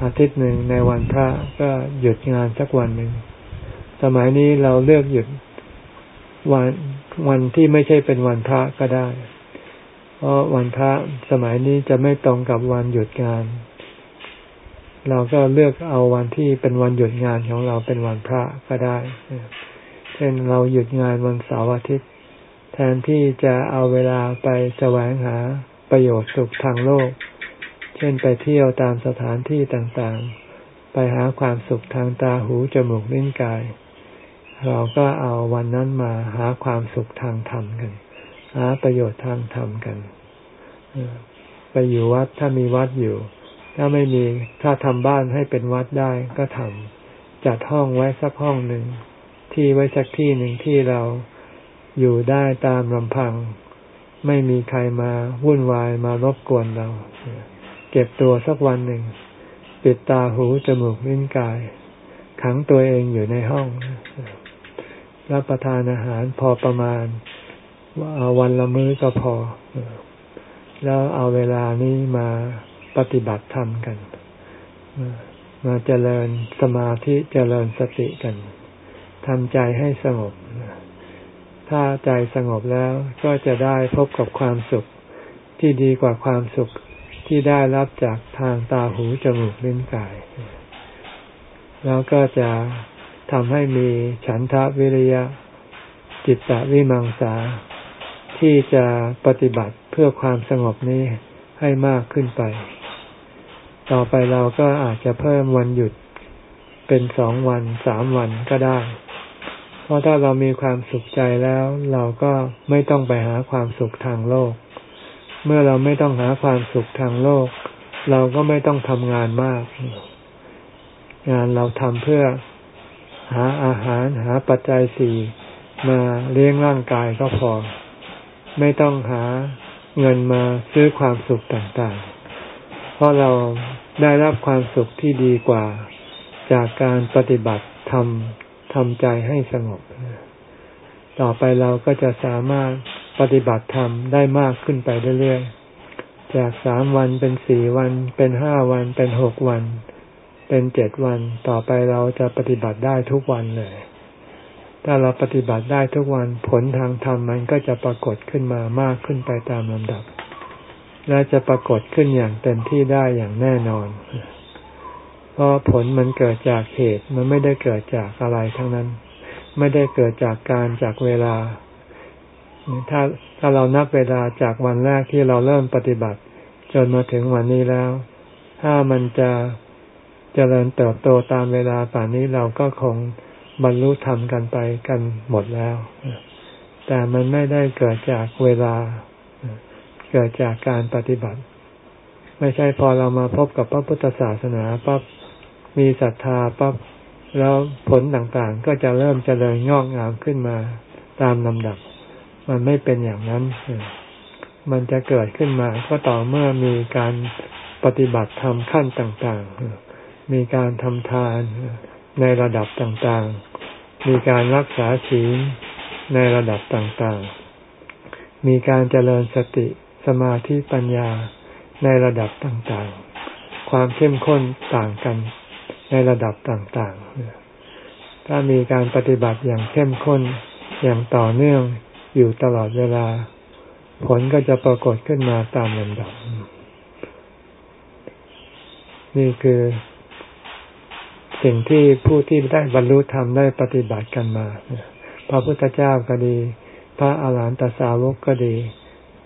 อาทิตย์หนึ่งในวันพระก็หยุดงานสักวันหนึ่ง สมัยนี้เราเลือกหยุดวันวันที่ไม่ใช่เป็นวันพระก็ได้ เพราะวันพระสมัยนี้จะไม่ตรงกับวันหยุดงาน เราก็เลือกเอาวันที่เป็นวันหยุดงานของเราเป็นวันพระก็ได้ เช่นเราหยุดงานวันเสาร์อาทิตย์ แทนที่จะเอาเวลาไปแสวงหาประโยชน์สุขทางโลก เช่นไปเที่ยวตามสถานที่ต่างๆ ไปหาความสุขทางตาหูจมูกลิ้นกาย เราก็เอาวันนั้นมาหาความสุขทางธรรมกัน หาประโยชน์ทางธรรมกัน ไปอยู่วัดถ้ามีวัดอยู่ ถ้าไม่มีถ้าทำบ้านให้เป็นวัดได้ก็ทำจัดห้องไว้สักห้องหนึ่ง ที่ไว้สักที่หนึ่งที่เราอยู่ได้ตามลำพัง ไม่มีใครมาวุ่นวายมารบกวนเรา เก็บตัวสักวันหนึ่ง ปิดตาหูจมูกลิ้นกาย ขังตัวเองอยู่ในห้อง รับประทานอาหารพอประมาณว่าวันละมื้อก็พอ แล้วเอาเวลานี้มาปฏิบัติธรรมกัน มาเจริญสมาธิเจริญสติกันทำใจให้สงบ ถ้าใจสงบแล้วก็จะได้พบกับความสุขที่ดีกว่าความสุข ที่ได้รับจากทางตาหูจมูกลิ้นกาย แล้วก็จะทำให้มีฉันทะวิริยะ จิตตวิมังสา ที่จะปฏิบัติเพื่อความสงบนี้ให้มากขึ้นไป ต่อไปเราก็อาจจะเพิ่มวันหยุดเป็นสองวันสามวันก็ได้ เพราะถ้าเรามีความสุขใจแล้ว เราก็ไม่ต้องไปหาความสุขทางโลก เมื่อเราไม่ต้องหาความสุขทางโลก เราก็ไม่ต้องทำงานมาก งานเราทำเพื่อหาอาหารหาปัจจัยสี่มาเลี้ยงร่างกายก็พอ ไม่ต้องหาเงินมาซื้อความสุขต่างๆ เพราะเราได้รับความสุขที่ดีกว่า จากการปฏิบัติทำทำใจให้สงบ ต่อไปเราก็จะสามารถ ปฏิบัติธรรมได้มากขึ้นไปเรื่อยๆ จากสามวันเป็นสี่วัน เป็นห้าวัน เป็นหกวัน เป็นเจ็ดวัน ต่อไปเราจะปฏิบัติได้ทุกวันเลย ถ้าเราปฏิบัติได้ทุกวันผลทางธรรมมันก็จะปรากฏขึ้นมามากขึ้นไปตามลำดับ และจะปรากฏขึ้นอย่างเต็มที่ได้อย่างแน่นอน เพราะผลมันเกิดจากเหตุมันไม่ได้เกิดจากอะไรทั้งนั้น ไม่ได้เกิดจากการจากเวลา ถ้าถ้าเรานับเวลาจากวันแรกที่เราเริ่มปฏิบัติ จนมาถึงวันนี้แล้ว ถ้ามันจะจะเจริญเติบโตตามเวลาป่านนี้เราก็คงบรรลุธรรมกันไปกันหมดแล้ว แต่มันไม่ได้เกิดจากเวลา เกิดจากการปฏิบัติ ไม่ใช่พอเรามาพบกับพระพุทธศาสนาปั๊บมีศรัทธาปั๊บแล้วผลต่างๆ ก็จะเริ่มเจริญงอกงามขึ้นมาตามลำดับ มันไม่เป็นอย่างนั้น มันจะเกิดขึ้นมาก็ต่อเมื่อมีการปฏิบัติธรรมขั้นต่างๆ มีการทำทานในระดับต่างๆ มีการรักษาศีลในระดับต่างๆ มีการเจริญสติสมาธิปัญญาในระดับต่างๆ ความเข้มข้นต่างกันในระดับต่างๆ ถ้ามีการปฏิบัติอย่างเข้มข้นอย่างต่อเนื่อง อยู่ตลอดเวลา ผลก็จะปรากฏขึ้นมาตามลำดับ นี่คือ สิ่งที่ผู้ที่ได้บรรลุธรรมได้ปฏิบัติกันมา พระพุทธเจ้าก็ดี พระอาหารหันตสาวกก็ดี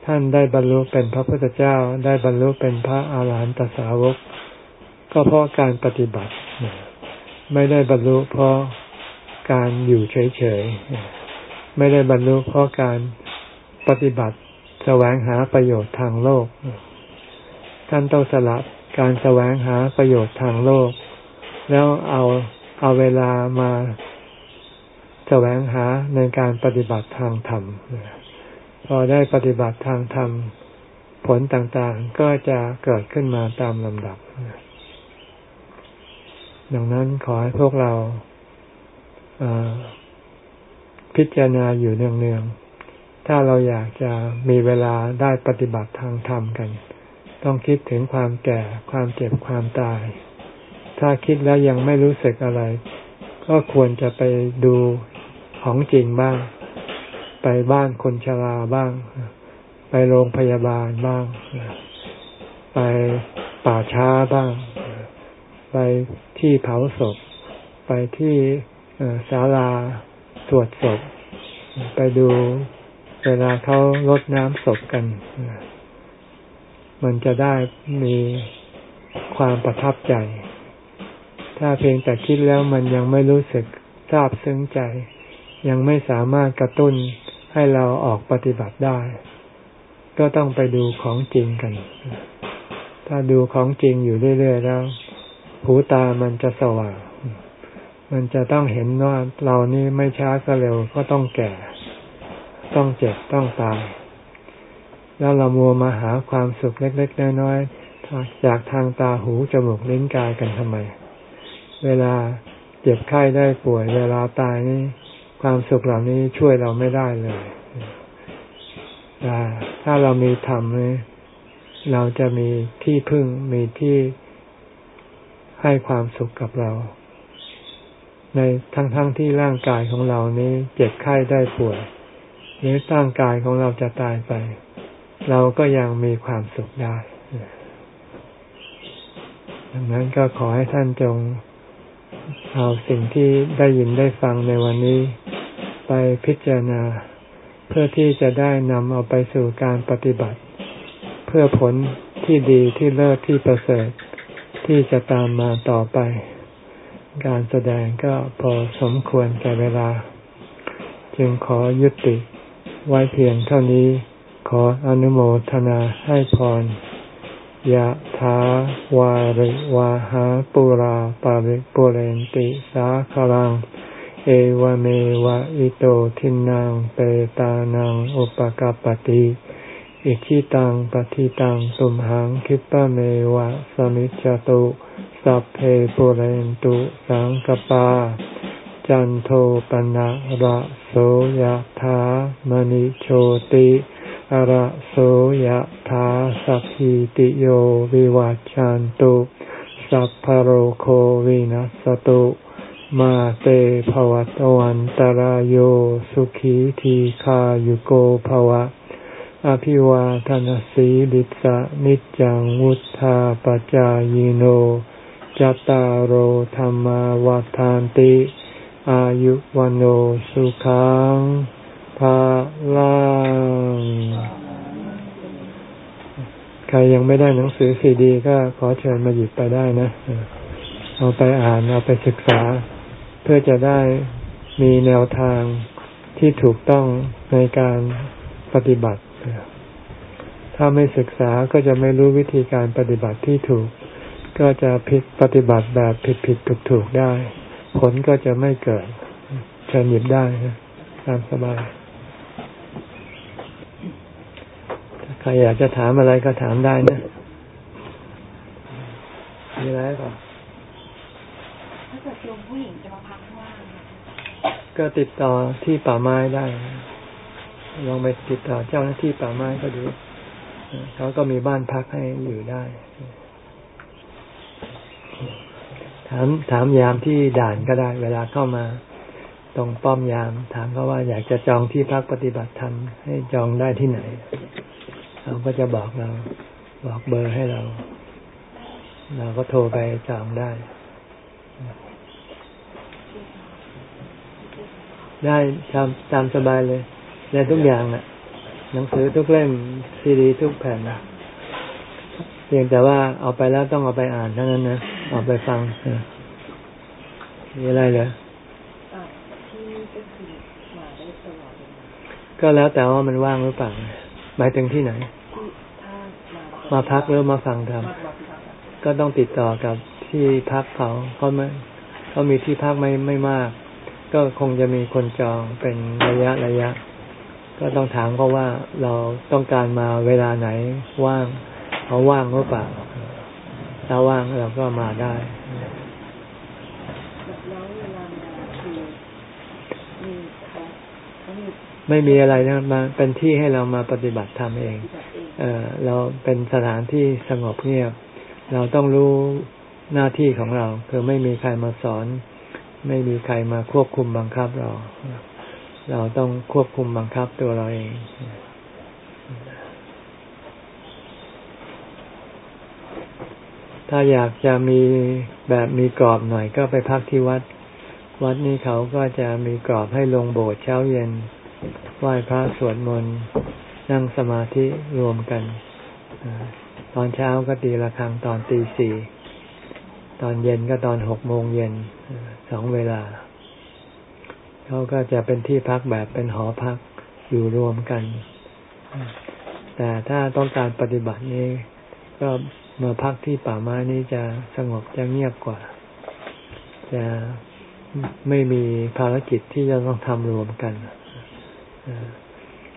ท่านได้บรรลุเป็นพระพุทธเจ้า ได้บรรลุเป็นพระอาหารหันตสาวก ก็เพราะการปฏิบัติ ไม่ได้บรรลุเพราะการอยู่เฉยๆ ไม่ได้บรรลุเพราะการปฏิบัติแสวงหาประโยชน์ทางโลก ท่านต้องสละการแสวงหาประโยชน์ทางโลก แล้วเอาเอาเวลามาแสวงหาในการปฏิบัติทางธรรม พอได้ปฏิบัติทางธรรม ผลต่างๆก็จะเกิดขึ้นมาตามลำดับ ดังนั้นขอให้พวกเรา พิจารณาอยู่เนืองๆ ถ้าเราอยากจะมีเวลาได้ปฏิบัติทางธรรมกัน ต้องคิดถึงความแก่ ความเจ็บ ความตาย ถ้าคิดแล้วยังไม่รู้สึกอะไร ก็ควรจะไปดูของจริงบ้าง ไปบ้านคนชราบ้าง ไปโรงพยาบาลบ้าง ไปป่าช้าบ้าง ไปที่เผาศพ ไปที่ศาลา วดศพ ไปดูเวลาเขาลดน้ำศพกัน มันจะได้มีความประทับใจ ถ้าเพียงแต่คิดแล้วมันยังไม่รู้สึกทราบซึ้งใจ ยังไม่สามารถกระตุ้นให้เราออกปฏิบัติได้ ก็ต้องไปดูของจริงกัน ถ้าดูของจริงอยู่เรื่อยๆแล้ว หูตามันจะสว่าง มันจะต้องเห็นว่าเรานี่ไม่ช้าก็เร็วก็ต้องแก่ ต้องเจ็บต้องตาย แล้วเรามัวมาหาความสุขเล็กๆน้อยๆจากทางตาหูจมูกลิ้นกายกันทำไม เวลาเจ็บไข้ได้ป่วย เวลาตายนี่ความสุขเหล่านี้ช่วยเราไม่ได้เลยถ้าเรามีธรรมนี่เราจะมีที่พึ่งมีที่ให้ความสุขกับเรา ในทั้งๆทที่ร่างกายของเรานี้เจ็บไข้ได้ป่วย หรือร่างกายของเราจะตายไป เราก็ยังมีความสุขได้ดังนั้นก็ขอให้ท่านจงเอาสิ่งที่ได้ยินได้ฟังในวันนี้ ไปพิจารณา เพื่อที่จะได้นำเอาไปสู่การปฏิบัติ เพื่อผลที่ดีที่เลิศที่ประเสริฐที่จะตามมาต่อไป การแสดงก็พอสมควรแก่เวลา จึงขอยุติไว้เพียงเท่านี้ ขออนุโมทนาให้พรยะถาวาริวาหาปุราปาริปุเรนติสาคลัง เอวเมวะอิโตทินังเปตานังอุปกปติอิชิตังปฏิตังตุมหังคิปะเมวะสมิจจตุ สัพเพปุเรนตุสังกปา จันโทปนะระโสยธามณิโชติระโสยธาสัพพิติโยวิวัจจันตุสัพพโรโควินัสตุมาเตภวัตวันตารโยสุขีทีขายุโกภวะ อภิวาทนสีลิสะนิจังวุธาปจายโน จตารโหธรรมวาทานติ อายุวันโอสุขังภาลังใครยังไม่ได้หนังสือซีดี ก็ขอเชิญมาหยิบไปได้นะ เอาไปอ่านเอาไปศึกษา เพื่อจะได้มีแนวทางที่ถูกต้องในการปฏิบัติ ถ้าไม่ศึกษาก็จะไม่รู้วิธีการปฏิบัติที่ถูก ก็จะผิดปฏิบัติแบบผิดผิดถูกถูกได้ ผลก็จะไม่เกิดเชิญหยิบได้นะตามสบายใครอยากจะถามอะไรก็ถามได้นะมีอะไรก่อนถ้าเกิดโยมผู้หญิงจะมาพักข้างล่างก็ติดต่อที่ป่าไม้ได้ลองไปติดต่อเจ้าหน้าที่ป่าไม้ก็ดูเขาก็มีบ้านพักให้อยู่ได้ ถามถามยามที่ด่านก็ได้ เวลาเข้ามา ตรงป้อมยาม ถามเขาว่าอยากจะจองที่พักปฏิบัติธรรมให้จองได้ที่ไหนเขาก็จะบอกเรา บอกเบอร์ให้เรา เราก็โทรไปจองได้ ได้ทำตามสบายเลยได้ทุกอย่างอะ หนังสือทุกเล่มซีดีทุกแผ่นเพียงแต่ว่าเอาไปแล้วต้องเอาไปอ่านเท่านั้นนะเอาไปฟังมีอะไรเหรอก็แล้วแต่ว่ามันว่างหรือเปล่าหมายถึงที่ไหน มาพักหรือมาฟังธรรมก็ต้องติดต่อกับที่พักเขาเขาไม่เขามีที่พักไม่ไม่มาก ก็คงจะมีคนจองเป็นระยะระยะ ก็ต้องถามเขาว่าเราต้องการมาเวลาไหนว่าง เขาว่างหรือเปล่าถ้าว่างเราก็มาได้ไม่มีอะไรนะมาเป็นที่ให้เรามาปฏิบัติธรรมเอง เออเราเป็นสถานที่สงบเงียบ เราต้องรู้หน้าที่ของเรา คือไม่มีใครมาสอน ไม่มีใครมาควบคุมบังคับเรา เราต้องควบคุมบังคับตัวเราเอง ถ้าอยากจะมีแบบมีกรอบหน่อยก็ไปพักที่วัด วัดนี้เขาก็จะมีกรอบให้ลงโบสถ์เช้าเย็นไหว้พระสวดมนต์นั่งสมาธิรวมกัน ตอนเช้าก็ตีละครังตอนตีสี่ตอนเย็นก็ตอนหกโมงเย็นสองเวลา เขาก็จะเป็นที่พักแบบเป็นหอพักอยู่รวมกัน แต่ถ้าต้องการปฏิบัตินี้ ก็ มาพักที่ป่าไม้นี้จะสงบจะเงียบกว่า จะไม่มีภารกิจที่จะต้องทำรวมกัน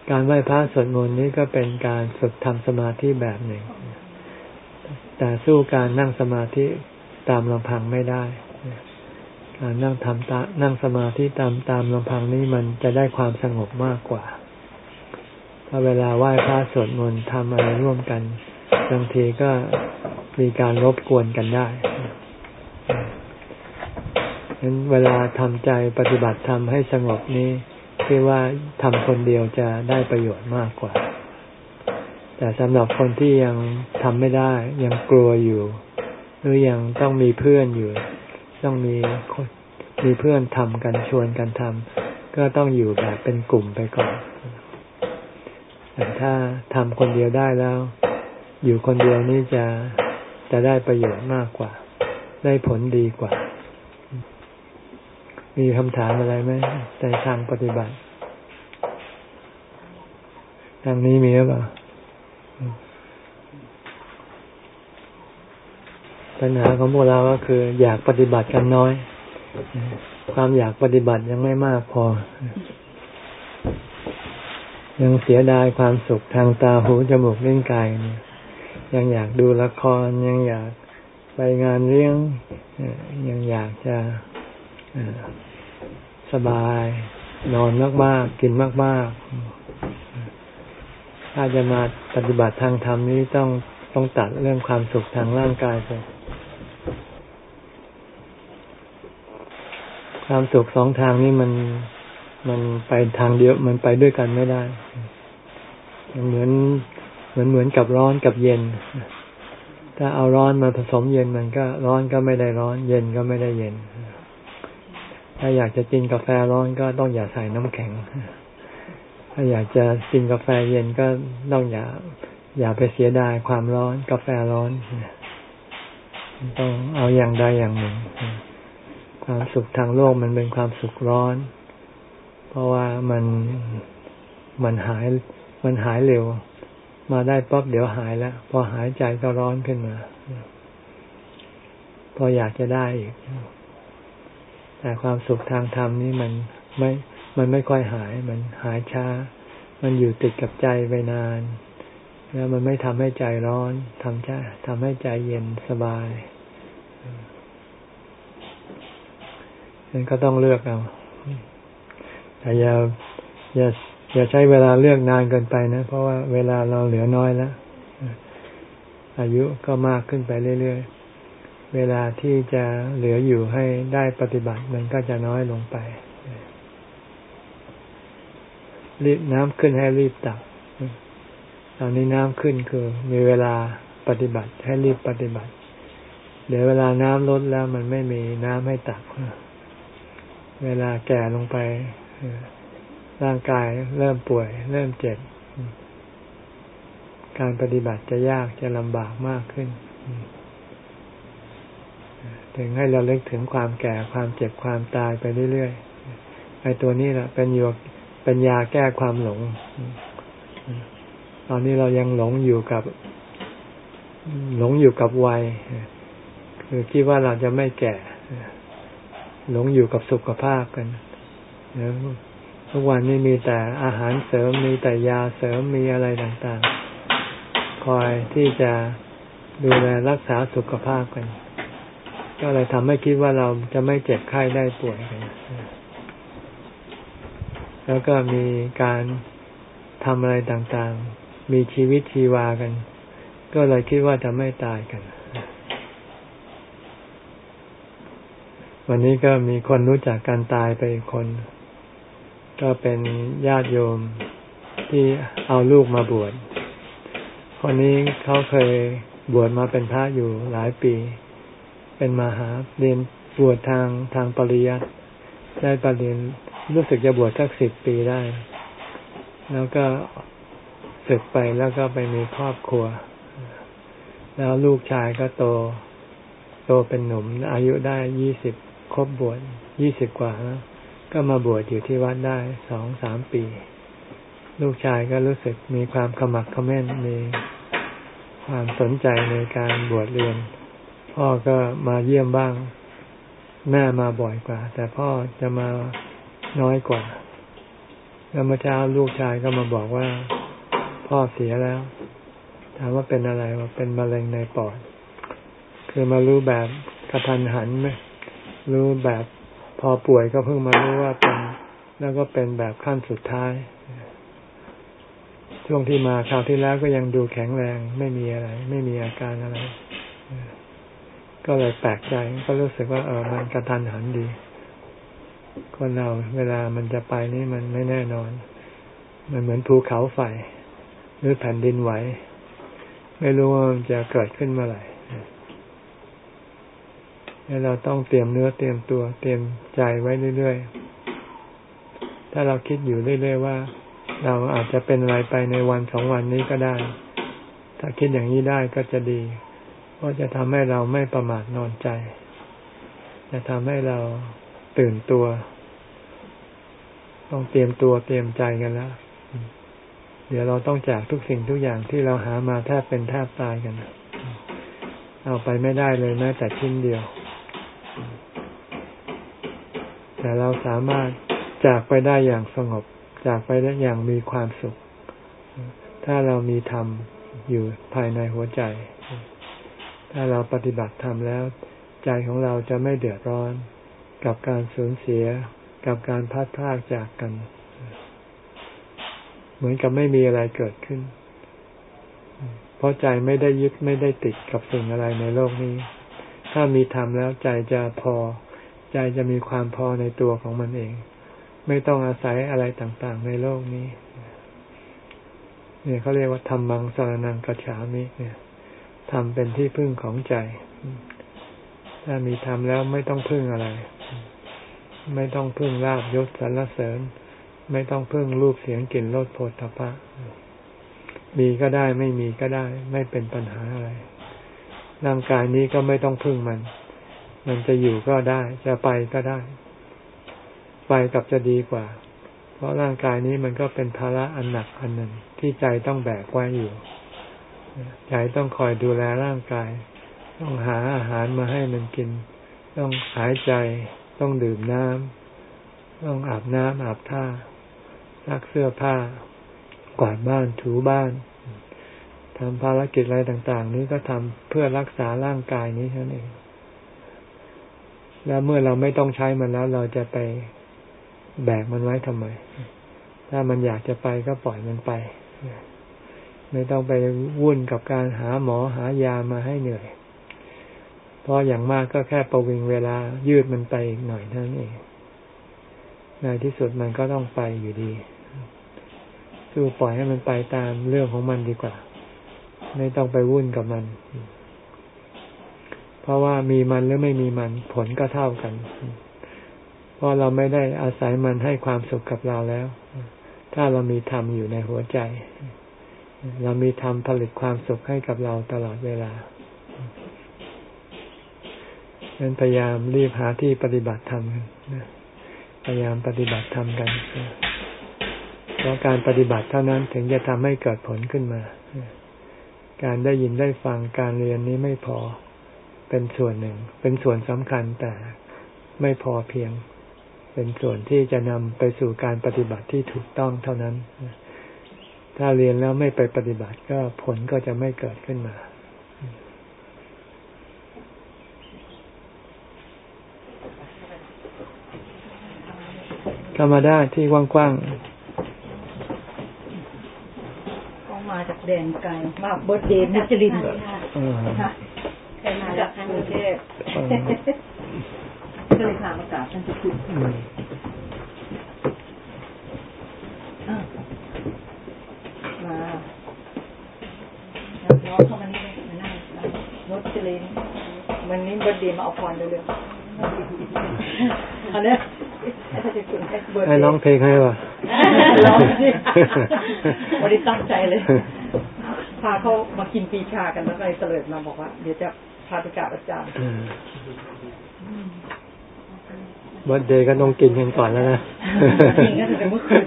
การไหว้พระสวดมนต์นี้ก็เป็นการฝึกทำสมาธิแบบหนึ่ง แต่สู้การนั่งสมาธิตามลำพังไม่ได้การนั่งทำตานั่งสมาธิตามตามลำพังนี้มันจะได้ความสงบมากกว่า ถ้าเวลาไหว้พระสวดมนต์ทำอะไรร่วมกัน บางทีก็มีการรบกวนกันได้ฉะนั้นเวลาทำใจปฏิบัติทำให้สงบนี้คิดว่าทำคนเดียวจะได้ประโยชน์มากกว่า แต่สำหรับคนที่ยังทำไม่ได้ ยังกลัวอยู่ หรือยังต้องมีเพื่อนอยู่ ต้องมีคนมีเพื่อนทำกันชวนกันทำก็ต้องอยู่แบบเป็นกลุ่มไปก่อนแต่ถ้าทำคนเดียวได้แล้ว อยู่คนเดียวนี่จะจะได้ประโยชน์มากกว่า ได้ผลดีกว่า มีคำถามอะไรไหมในทางปฏิบัติ ทางนี้มีหรือเปล่าปัญหาของพวกเราก็คือ อยากปฏิบัติกันน้อย ความอยากปฏิบัติยังไม่มากพอ ยังเสียดายความสุขทางตาหูจมูกลิ้นกายเนี่ย ยังอยากดูละครยังอยากไปงานเลี้ยงยังอยากจะสบาย นอนมากๆ กินมากๆ ถ้าจะมาปฏิบัติทางธรรมนี้ต้องต้องตัดเรื่องความสุขทางร่างกายไปความสุขสองทางนี้มันมันไปทางเดียวมันไปด้วยกันไม่ได้ เหมือน มือนเหมือนกับร้อนกับเย็น ถ้าเอาร้อนมาผสมเย็นมันก็ร้อนก็ไม่ได้ร้อน เย็นก็ไม่ได้เย็น ถ้าอยากจะกินกาแฟร้อนก็ต้องอย่าใส่น้ำแข็ง ถ้าอยากจะกินกาแฟเย็นก็ต้องอย่า อย่าไปเสียดายความร้อนกาแฟร้อนต้องเอาอย่างใดอย่างหนึ่ง ความสุขทางโลกมันเป็นความสุขร้อน เพราะว่ามันมันหายมันหายเร็ว มาได้ป๊อบเดี๋ยวหายแล้ว พอหายใจก็ร้อนขึ้นมา พออยากจะได้อีก แต่ความสุขทางธรรมนี่มันไม่ มันไม่ค่อยหาย มันหายช้า มันอยู่ติดกับใจไปนาน แล้วมันไม่ทำให้ใจร้อนทำใจทำให้ใจเย็นสบายมันก็ต้องเลือกเอาแต่อย่าอย่า อย่าใช้เวลาเลือกนานเกินไปนะ เพราะว่าเวลาเราเหลือน้อยแล้ว อายุก็มากขึ้นไปเรื่อยๆ เวลาที่จะเหลืออยู่ให้ได้ปฏิบัติมันก็จะน้อยลงไป รีบน้ำขึ้นให้รีบตักตอนนี้น้ำขึ้นคือ มีเวลาปฏิบัติให้รีบปฏิบัติ เดี๋ยวเวลาน้ำลดแล้วมันไม่มีน้ำให้ตัก เวลาแก่ลงไป ร่างกายเริ่มป่วย เริ่มเจ็บ การปฏิบัติจะยากจะลำบากมากขึ้น ถึงให้เราเล็กถึงความแก่ความเจ็บความตายไปเรื่อยๆไอ้ตัวนี้แหละเป็นยาเป็นยาแก้ความหลง ตอนนี้เรายังหลงอยู่กับ หลงอยู่กับวัย คือคิดว่าเราจะไม่แก่ หลงอยู่กับสุขภาพกัน ทุกวันนี้มีแต่อาหารเสริมมีแต่ยาเสริมมีอะไรต่างๆ คอยที่จะดูแลรักษาสุขภาพกัน ก็เลยทำให้คิดว่าเราจะไม่เจ็บไข้ได้ป่วยกันแล้วก็มีการทำอะไรต่างๆ มีชีวิตชีวากัน ก็เลยคิดว่าจะไม่ตายกัน วันนี้ก็มีคนรู้จักการตายไปคน ก็เป็นญาติโยมที่เอาลูกมาบวช คนนี้เขาเคยบวชมาเป็นพระอยู่หลายปี เป็นมหาเรียนบวชทางทางปริยัติได้ปรริญญารู้สึกจะบวชสักสิบปีได้ แล้วก็ศึกไปแล้วก็ไปมีครอบครัว แล้วลูกชายก็โต โตเป็นหนุ่มอายุได้ยี่สิบครบบวชยี่สิบกว่าแล้ว ก็มาบวชอยู่ที่วัดได้สองสามปี ลูกชายก็รู้สึกมีความขมักขม้นมีความสนใจในการบวชเรียน พ่อก็มาเยี่ยมบ้าง แม่มาบ่อยกว่า แต่พ่อจะมาน้อยกว่า แล้วเมื่อเช้าลูกชายก็มาบอกว่า พ่อเสียแล้วถามว่าเป็นอะไรว่าเป็นมะเร็งในปอด คือมารู้แบบกระทันหันไหมรู้แบบ พอป่วยก็เพิ่งมารู้ว่าเป็นแล้วก็เป็นแบบขั้นสุดท้าย ช่วงที่มาคราวที่แล้วก็ยังดูแข็งแรง ไม่มีอะไร ไม่มีอาการอะไร ก็เลยแปลกใจก็รู้สึกว่าเออมันกระทันหันดีคนเราเวลามันจะไปนี่มันไม่แน่นอน มันเหมือนภูเขาไฟหรือแผ่นดินไหว ไม่รู้ว่ามันจะเกิดขึ้นเมื่อไหร่ เราต้องเตรียมเนื้อเตรียมตัวเตรียมใจไว้เรื่อยๆ ถ้าเราคิดอยู่เรื่อยๆว่า เราอาจจะเป็นอะไรไปในวันสองวันนี้ก็ได้ ถ้าคิดอย่างนี้ได้ก็จะดี เพราะจะทำให้เราไม่ประมาทนอนใจ จะทำให้เราตื่นตัว ต้องเตรียมตัวเตรียมใจกันแล้ว เดี๋ยวเราต้องจากทุกสิ่งทุกอย่างที่เราหามาแทบเป็นแทบตายกัน เอาไปไม่ได้เลยแม้แต่ชิ้นเดียว แต่เราสามารถจากไปได้อย่างสงบ จากไปได้อย่างมีความสุข ถ้าเรามีธรรมอยู่ภายในหัวใจ ถ้าเราปฏิบัติธรรมแล้ว ใจของเราจะไม่เดือดร้อน กับการสูญเสีย กับการพัดพลากจากกัน เหมือนกับไม่มีอะไรเกิดขึ้น เพราะใจไม่ได้ยึดไม่ได้ติดกับสิ่งอะไรในโลกนี้ ถ้ามีธรรมแล้วใจจะพอ ใจจะมีความพอในตัวของมันเอง ไม่ต้องอาศัยอะไรต่างๆ ในโลกนี้ เนี่ยเขาเรียกว่าธรรมังสารนังกัจฉามิเนี่ยทำเป็นที่พึ่งของใจ ถ้ามีธรรมแล้วไม่ต้องพึ่งอะไร ไม่ต้องพึ่งลาบยศสรรเสริญ ไม่ต้องพึ่งรูปเสียงกลิ่นรสโผฏฐัพพะมีก็ได้ไม่มีก็ได้ ไม่เป็นปัญหาอะไร ร่างกายนี้ก็ไม่ต้องพึ่งมัน มันจะอยู่ก็ได้ จะไปก็ได้ ไปกับจะดีกว่า เพราะร่างกายนี้มันก็เป็นภาระอันหนักอันหนึ่งที่ใจต้องแบกไว้อยู่ ใจต้องคอยดูแลร่างกาย ต้องหาอาหารมาให้มันกิน ต้องหายใจ ต้องดื่มน้ำต้องอาบน้ำอาบท่าซักเสื้อผ้า กวาดบ้านถูบ้านทำภารกิจอะไรต่าง ๆ นี้ก็ทำเพื่อรักษาร่างกายนี้เท่านั้นเอง แล้วเมื่อเราไม่ต้องใช้มันแล้ว เราจะไปแบกมันไว้ทำไม ถ้ามันอยากจะไปก็ปล่อยมันไป ไม่ต้องไปวุ่นกับการหาหมอหายามาให้เหนื่อย เพราะอย่างมากก็แค่ประวิงเวลายืดมันไปอีกหน่อยเท่านั้นเอง ในที่สุดมันก็ต้องไปอยู่ดีสู้ปล่อยให้มันไปตามเรื่องของมันดีกว่า ไม่ต้องไปวุ่นกับมัน เพราะว่ามีมันหรือไม่มีมันผลก็เท่ากัน เพราะเราไม่ได้อาศัยมันให้ความสุขกับเราแล้ว ถ้าเรามีธรรมอยู่ในหัวใจ เรามีธรรมผลิตความสุขให้กับเราตลอดเวลาดังนั้นพยายามรีบหาที่ปฏิบัติธรรมกันพยายามปฏิบัติธรรมกันเพราะการปฏิบัติเท่านั้นถึงจะทำให้เกิดผลขึ้นมา การได้ยินได้ฟังการเรียนนี้ไม่พอ เป็นส่วนหนึ่ง เป็นส่วนสำคัญแต่ไม่พอเพียง เป็นส่วนที่จะนำไปสู่การปฏิบัติที่ถูกต้องเท่านั้น ถ้าเรียนแล้วไม่ไปปฏิบัติก็ผลก็จะไม่เกิดขึ้นมาเข้ามาได้ที่กว้างๆเขามาจากแดนไกล มาเบิร์ดเดย์มิชลิน ยมาจากกรุงเทพก็เลยถามากาศท่านจะคุณมาน้องเข้ามานี่มานั่งรถเจริญมันนี้บัดดีมาเอาพรเลยอันนี้ให้ร้องเพลงให้ว่ะร้องสิวันนี้ตั้งใจเลย พาเขามากินปีชากันแล้วไปเสลิดมาบอกว่า เดี๋ยวจะ พาไปกราบอาจารย์วันเดย์ก็ต้องกินกันก่อนแล้วนะกินกันแต่เมื่อคืน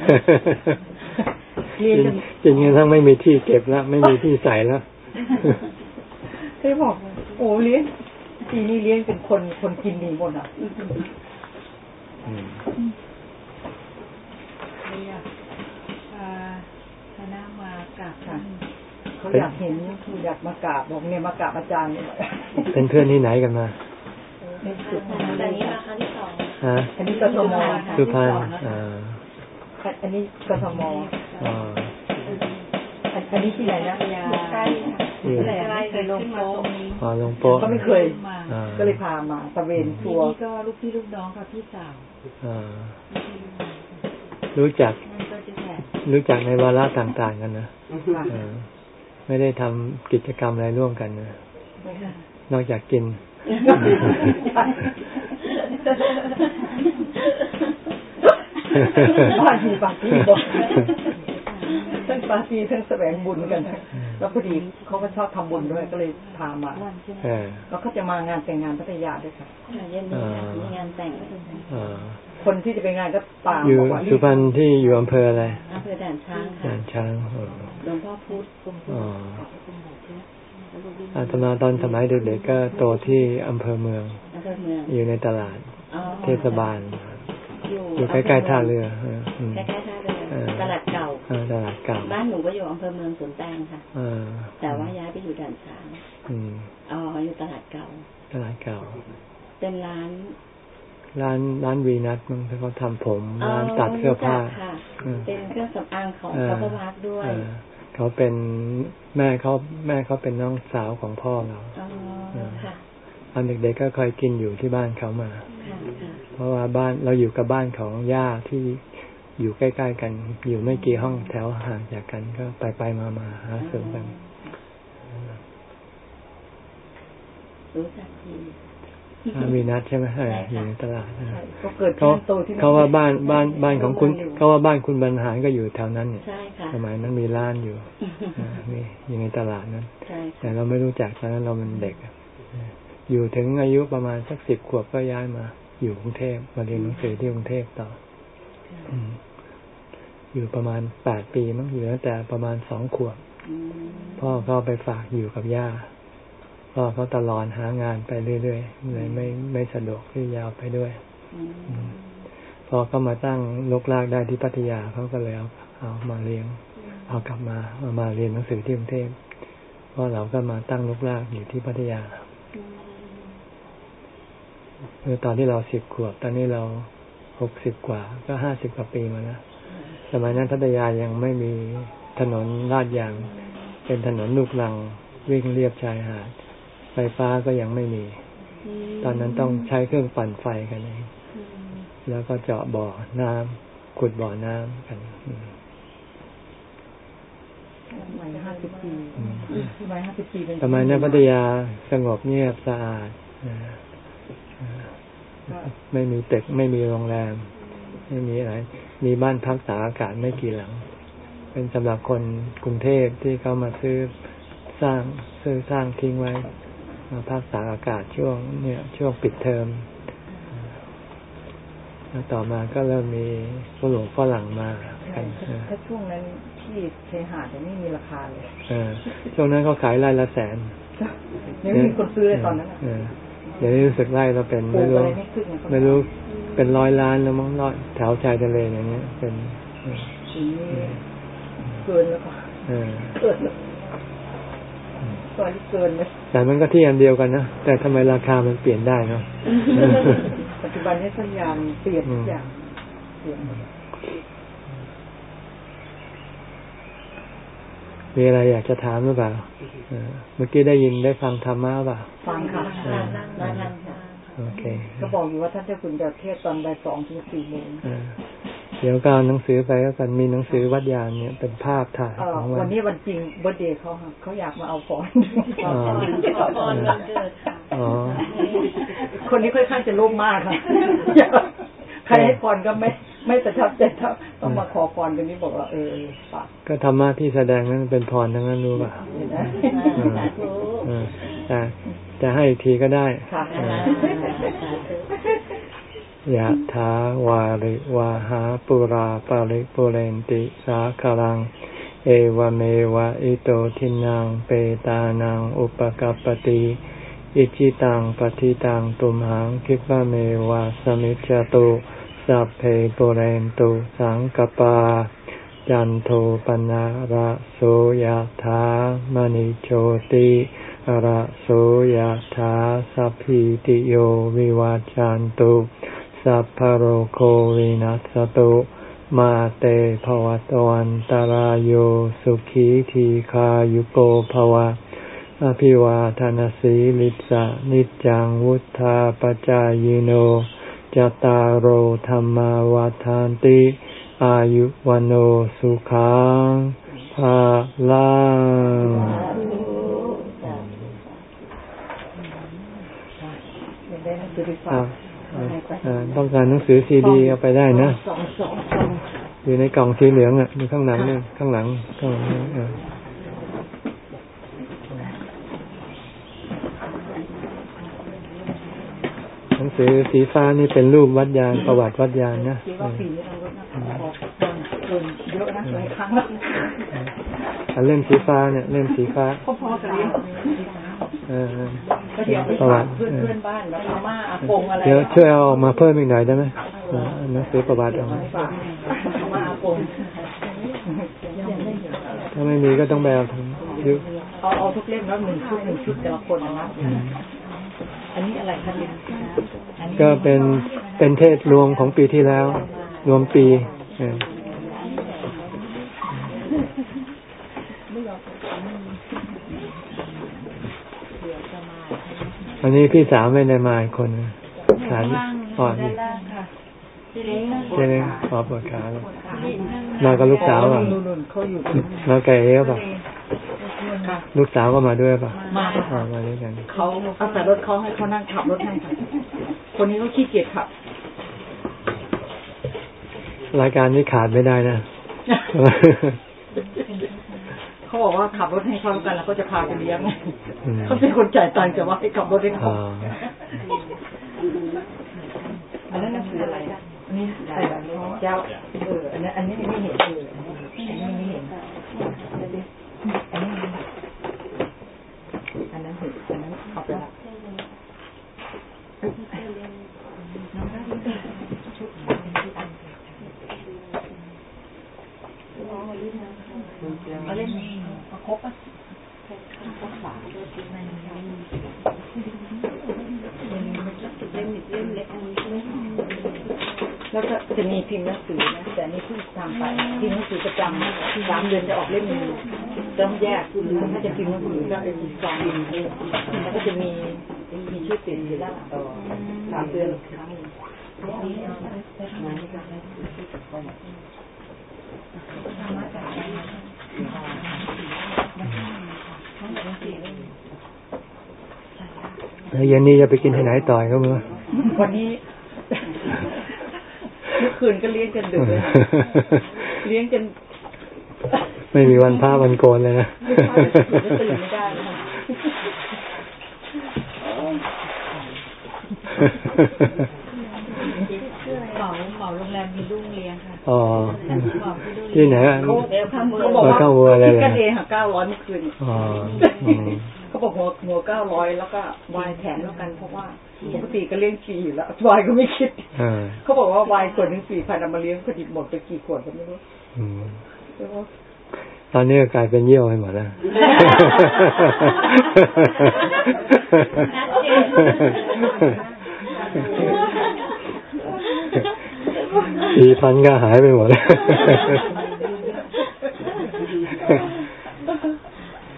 กินกันทั้งไม่มีที่เก็บแล้ว ไม่มีที่ใส่แล้วเคยบอก โอ้เลี้ยงปีนี้เลี้ยงเป็นคนคนกินดีหมดอะคณะมากราบค่ะ เขาอยากเห็นคืออยากมากราบบอกเนี่ยมากราบอาจารย์เป็นเพื่อนที่ไหนกันมาในสุดอันนี้ราคาที่สองฮะอันนี้กทมสุพรรณอ่าอันนี้กทมอ่าอันนี้ที่ไหนนะใกล้ที่ไหนเคยลงโป๊ะอ๋อลงโป๊ะก็ไม่เคยก็เลยพามาตะเวนทัวร์นี่ก็ลูกพี่ลูกน้องกับพี่สาวรู้จัก รู้จักในวาระต่างๆกันนะ ไม่ได้ทำกิจกรรมอะไรร่วมกันนะนอกจากกินปามีปาซีบอกทั้งปาร์ตี้ทั้งแสวงบุญกัน แล้วพอดีเขาก็ชอบทำบุญด้วยก็เลยพามาแล้วเขาจะมางานแต่งงานพัทยาด้วยค่ะเย็นนี้มีงานแต่งคนที่จะไปงานก็ตามอยู่สุพรรณที่อยู่อำเภออะไรอำเภอด่านช้างค่ะด่านช้างหลวงพ่อพุธอาตมาตอนสมัยเด็กๆก็โตที่อำเภอเมือง อยู่ในตลาดเทศบาล อยู่ใกล้ๆท่าเรือใกล้ๆท่าเรือ ตลาดเก่าตลาดเก่า บ้านหนูก็อยู่อำเภอเมืองสวนแตงค่ะแต่ว่าย้ายไปอยู่ด่านช้างอ๋ออยู่ตลาดเก่า ตลาดเก่า เป็นร้าน ร้านร้านวีนัทมันเขาทำผมร้านตัดเสื้อผ้าเป็นเครื่องสำอางของเขาพวักด้วยเขาเป็นแม่เขาแม่เขาเป็นน้องสาวของพ่อเราตอนเด็กๆก็เคยกินอยู่ที่บ้านเขามา เพราะว่าบ้านเราอยู่กับบ้านของย่าที่ อยู่ใกล้ๆกัน อยู่ไม่กี่ห้องแถวห่างจากกันก็ไปไปมามาหาเสริมกันรู้จักทีมีนัดใช่ไหมอยู่ในตลาดเขาเกิดที่เขาว่าบ้านบ้านบ้านของคุณ เขาว่าบ้านคุณบรรหารก็อยู่แถวนั้นเนี่ยสมัยนั้นมีร้านอยู่นี่อยู่ในตลาดนั้นแต่เราไม่รู้จักตอนนั้นเรามันเด็กอยู่ถึงอายุประมาณสักสิบขวบก็ย้ายมา อยู่กรุงเทพมาเรียนหนังสือที่กรุงเทพต่อ อยู่ประมาณแปดปีมั้งอยู่ตั้งแต่ประมาณสองขวบพ่อเขาไปฝากอยู่กับย่าพ่อเขาตลอดหางานไปเรื่อยๆเลยไม่ไม่สะดวกที่ยาวไปด้วยพอเขามาตั้งลกลากได้ที่พัทยาเขาก็เลยเอาเอามาเลี้ยง เอากลับมาเอามาเรียนหนังสือที่กรุงเทพเพราะเราก็มาตั้งลกลากอยู่ที่พัทยาคือตอนที่เราสิบขวบ ตอนนี้เราหกสิบกว่า ก็ห้าสิบกว่าปีมาแล้ว สมัยนั้นพัทยายังไม่มีถนนลาดยาง เป็นถนนลูกลังวิ่งเรียบชายหาด ไฟฟ้าก็ยังไม่มี ตอนนั้นต้องใช้เครื่องปั่นไฟกันเองแล้วก็เจาะบ่อน้ำขุดบ่อน้ำกันสมัยห้าสิบปีสมัยห้าสิบปีสมัยนั้นพัทยาสงบเงียบสะอาดไม่มีตึกไม่มีโรงแรม ไม่มีอะไร มีบ้านพักตากอากาศไม่กี่หลัง เป็นสำหรับคนกรุงเทพที่เขามาซื้อสร้างซื้อสร้างทิ้งไว้ มาพักตากอากาศช่วงเนี่ยช่วงปิดเทอมแล้วต่อมาก็เริ่มมีฝรั่งฝรั่งมากันถ้าช่วงนั้นที่เชหาดไม่มีราคาเลยช่วงนั้นเขาขายไร่ละแสนไม่มีคนซื้อเลยตอนนั้นเดี๋ยวนี้รู้สึกไร่เราเป็นไม่รู้ไม่รู้ เป็นร้อยล้านแล้วมั้งร้อยแถวชายทะเลอย่างเงี้ย เป็นเกินแล้วก็เกินอยเกินเลยแต่มันก็ที่อันเดียวกันนะแต่ทำไมราคามันเปลี่ยนได้เนาะปัจจุบันนี้สัญญาณเปลี่ยนทุกอย่างเปลี่ยนมีอะไรอยากจะถามหรือเปล่า เมื่อกี้ได้ยินได้ฟังธรรมะเปล่า ฟังค่ะ โอเคก็บอกอยู่ว่าท่านเจ้าคุณจะเทศตอนบ่ายสองถึงสี่โมงเดี๋ยวก็เอาหนังสือไปก็กันมีหนังสือวัดยานเนี่ยเป็นภาพถ่ายของวันนี้วันจริงเบอร์เดย์เขาเขาอยากมาเอาฟอนขอพรวันเกิดค่ะคนนี้ค่อนข้างจะโลภมากค่ะใครให้พรก็ไม่ไม่ประทับใจถ้าต้องมาขอพรตรงนี้บอกว่าเออก็ธรรมะที่แสดงนั้นเป็นพรทั้งนั้นรู้ป่ะแต่ จะให้ทีก็ได้ยะถาวาริวาหาปุราปาริปุเรนติสาคลัง เอวเมวะอิโตทินังเปตานังอุปกัปติอิจิตังปฏิตังตุมหังคิปะเมวะสมิจจตุสัพเพปุเรนตุสังกปา จันโทปนะระโสยถามณิโชติ ระโสยถาสัพพิติโยวิวาจันตุ สัพพโรโควินัสตุมาเตภวตวันตารโยสุขีทีขายุโกภวะ อภิวาทานสีลิสะนิจังวุธาปจายโนจตารโหธรรมวาทานติ อายุวันโอสุขังภาลัง ต้องการหนังสือซีดีเอาไปได้นะอยู่ในกล่องสีเหลืองอะอยู่ข้างหลังเนี่ยข้างหลังข้างหลังหนังสือสีฟ้านี่เป็นรูปวัดยานประวัติวัดยานนะอันเล่มสีฟ้าเนี่ยเล่มสีฟ้าพอๆกันเออ ประวัติเพื่อนเพื่อนบ้านแบบอาม่าอากงอะไรเดี๋ยวช่วยเอาออกมาเพิ่มอีกหน่อยได้ไหมหนังสือประวัติออกมาถ้าไม่มีก็ต้องไปเอาทั้งยุเอาเอาทุกเล่มแล้วหนึ่งชุดหนึ่งชุดแต่ละคนนะอันนี้อะไรคะเนี่ยก็เป็นเป็นเทศรวมของปีที่แล้ว รวมปี อันนี้พี่สาวไม่ได้มาคนฐานอ่อนใช่ไหมอ๋อปวดขาแล้วมากับลูกสาวอะมาไก่เอ๋ป่ะลูกสาวก็มาด้วยป่ะ มามาด้วยกันเขาเอาใส่รถเขาให้เขานั่งขับรถให้ค่ะคนนี้เขาขี้เกียจขับ รายการนี้ขาดไม่ได้นะ เขาบอกว่าขับรถให้เขากันแล้วก็จะพาไปเลี้ยงเขาเป็นคนจ่ายตังค์แต่ว่าให้ขับรถให้เขาอันนั้นนั่นคืออะไรอันนี้เจ้าเอออันนี้อันนี้ไม่เห็นเอออันนี้ไม่เห็นอันนี้อันนั้นเห็นอันนั้นเอาไปละ เอาเล่นเอาครบอะครบสามเล่มเล่มเล็กอันนี้ใช่ไหมแล้วก็จะมีพิมพ์หนังสือนะแต่นี่เพิ่งทำไปพิมพ์หนังสือประจำสามเดือนจะออกเล่มหนึ่งต้องแยกถ้าจะพิมพ์หนังสือก็เป็นสองพิมพ์แล้วก็จะมีมีชื่อเปลี่อยู่แล้วต่อสามเดือนครั้ง แล้วเย็นนี้จะไปกินที่ไหนต่อยก็มือวันนี้เมื่อคืนก็เลี้ยงจนดึกเลยเลี้ยงจนไม่มีวันพระวันโกนเลยนะตื่นไม่ได้เหมาเหมาโรงแรมมีดุ้งเลี้ยงค่ะ อ๋อที่ไหนเขาบอกว่าเขากันเองค่ะเก้าร้อยเมื่อคืนอ๋อเขาบอกหัวหัวเก้าร้อยแล้วก็วายแถมแล้วกันเพราะว่าปกติก็เลี้ยงฟรีอยู่แล้ววายก็ไม่คิดเขาบอกว่าวายขวดหนึ่งสี่พันเอามาเลี้ยงผลิตหมดไปกี่ขวดก็ไม่รู้ตอนนี้กลายเป็นเยี่ยวไปหมดแล้ว สี่พันก็หายไปหมด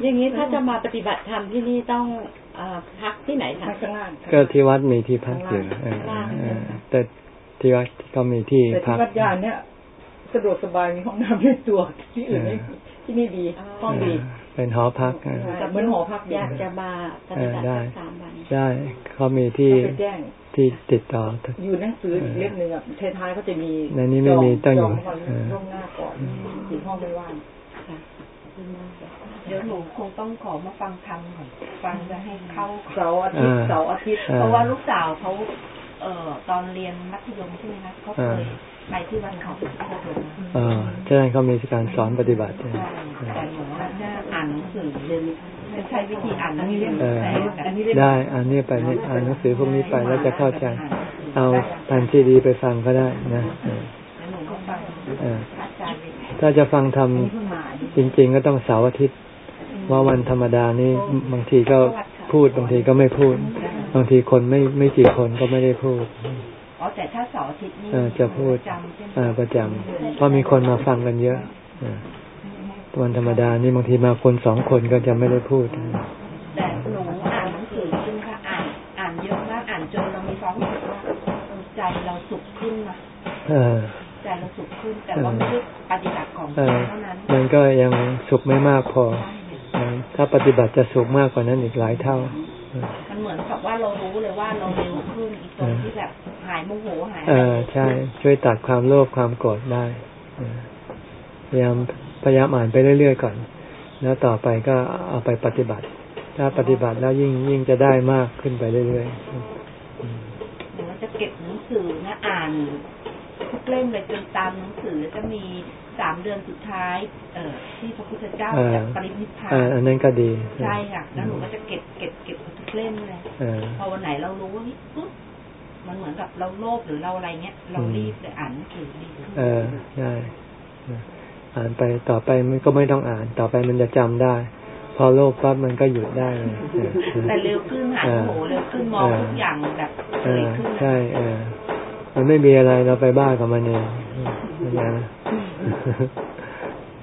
อย่างนี้ถ้าจะมาปฏิบัติธรรมที่นี่ต้องพักที่ไหนคะข้างล่างก็ที่วัดมีที่พักอยู่แต่ที่วัดก็มีที่พักวัดยานเนี่ยสะดวกสบายมีห้องน้ำในตัวที่อื่นที่นี่ดีห้องดีเป็นหอพักเหมือนหอพักอยากจะมาปฏิบัติสามวันได้เขามีที่ ที่ติดต่อ อยู่หนังสือเล่มหนึ่งอะท้ายๆก็จะมีในนี้ไม่มีตั้งอยู่ล่วงหน้าก่อนสี่ห้องไม่ว่างเดี๋ยวหนูคงต้องขอมาฟังธรรมก่อนฟังจะให้เข้าเสาร์อาทิตย์เสาร์อาทิตย์เพราะว่าลูกสาวเขาเอ่อตอนเรียนมัธยมใช่ไหมคะเขาเคยไปที่วันเขาที่เราเดินอ่าใช่เขามีการสอนปฏิบัติใช่แต่หนูอ่านหนังสือเรียน ใช้วิธีอ่านหนังสือได้อันนี้ไปอ่านหนังสือพวกนี้ไปแล้วจะเข้าใจ เอาแผ่นซีดีไปฟังก็ได้นะถ้าจะฟังทำจริง ๆ ก็ต้องเสาร์อาทิตย์ว่าวันธรรมดานี้บางทีก็พูดบางทีก็ไม่พูด บางทีคนไม่ไม่กี่คนก็ไม่ได้พูดอ๋อแต่ถ้าเสาร์อาทิตย์นี้จะพูดประจำเพราะมีคนมาฟังกันเยอะ วันธรรมดานี่บางทีมาคนสองคนก็จะไม่ได้พูด แต่หนูอ่านหนังสือใช่ไหมคะอ่านอ่านเยอะมากอ่านจนเรามีความรู้สึกว่าใจเราสุขขึ้นนะใจเราสุขขึ้นแต่ว่าไม่ได้ปฏิบัติของเท่านั้นมันก็ยังสุขไม่มากพอ ถ้าปฏิบัติจะสุขมากกว่านั้นอีกหลายเท่ามันเหมือนกับว่าเรารู้เลยว่าเราเร็วขึ้นอีกตรงที่แบบหายโมโหหายเออใช่ ช่วยตัดความโลภความโกรธได้พยายาม พยายามอ่านไปเรื่อยๆก่อน แล้วต่อไปก็เอาไปปฏิบัติ ถ้าปฏิบัติแล้วยิ่งยิ่งจะได้มากขึ้นไปเรื่อยๆเดี๋ยวเราจะเก็บหนังสือนะอ่านทุกเล่มเลยจนตามหนังสือจะมีสามเดือนสุดท้าย เอ่อที่พระพุทธเจ้าจะปรินิพพานอันนั้นก็ดี ใช่ค่ะแล้วหนูก็จะเก็บเก็บเก็บทุกเล่มเลยพอวันไหนเรารู้ว่าปุ๊บมันเหมือนกับเราโลภหรือเราอะไรเงี้ย เรารีบเลยอ่านหนังสือดีเออใช่ อ่านไปต่อไปมันก็ไม่ต้องอ่าน ต่อไปมันจะจำได้ พอโลภปั๊บมันก็หยุดได้เลยแต่เร็วขึ้นหาโหเร็วขึ้นมองทุกอย่างแบบเร็วขึ้นใช่เออมันไม่มีอะไรเราไปบ้ากับมันเองนะ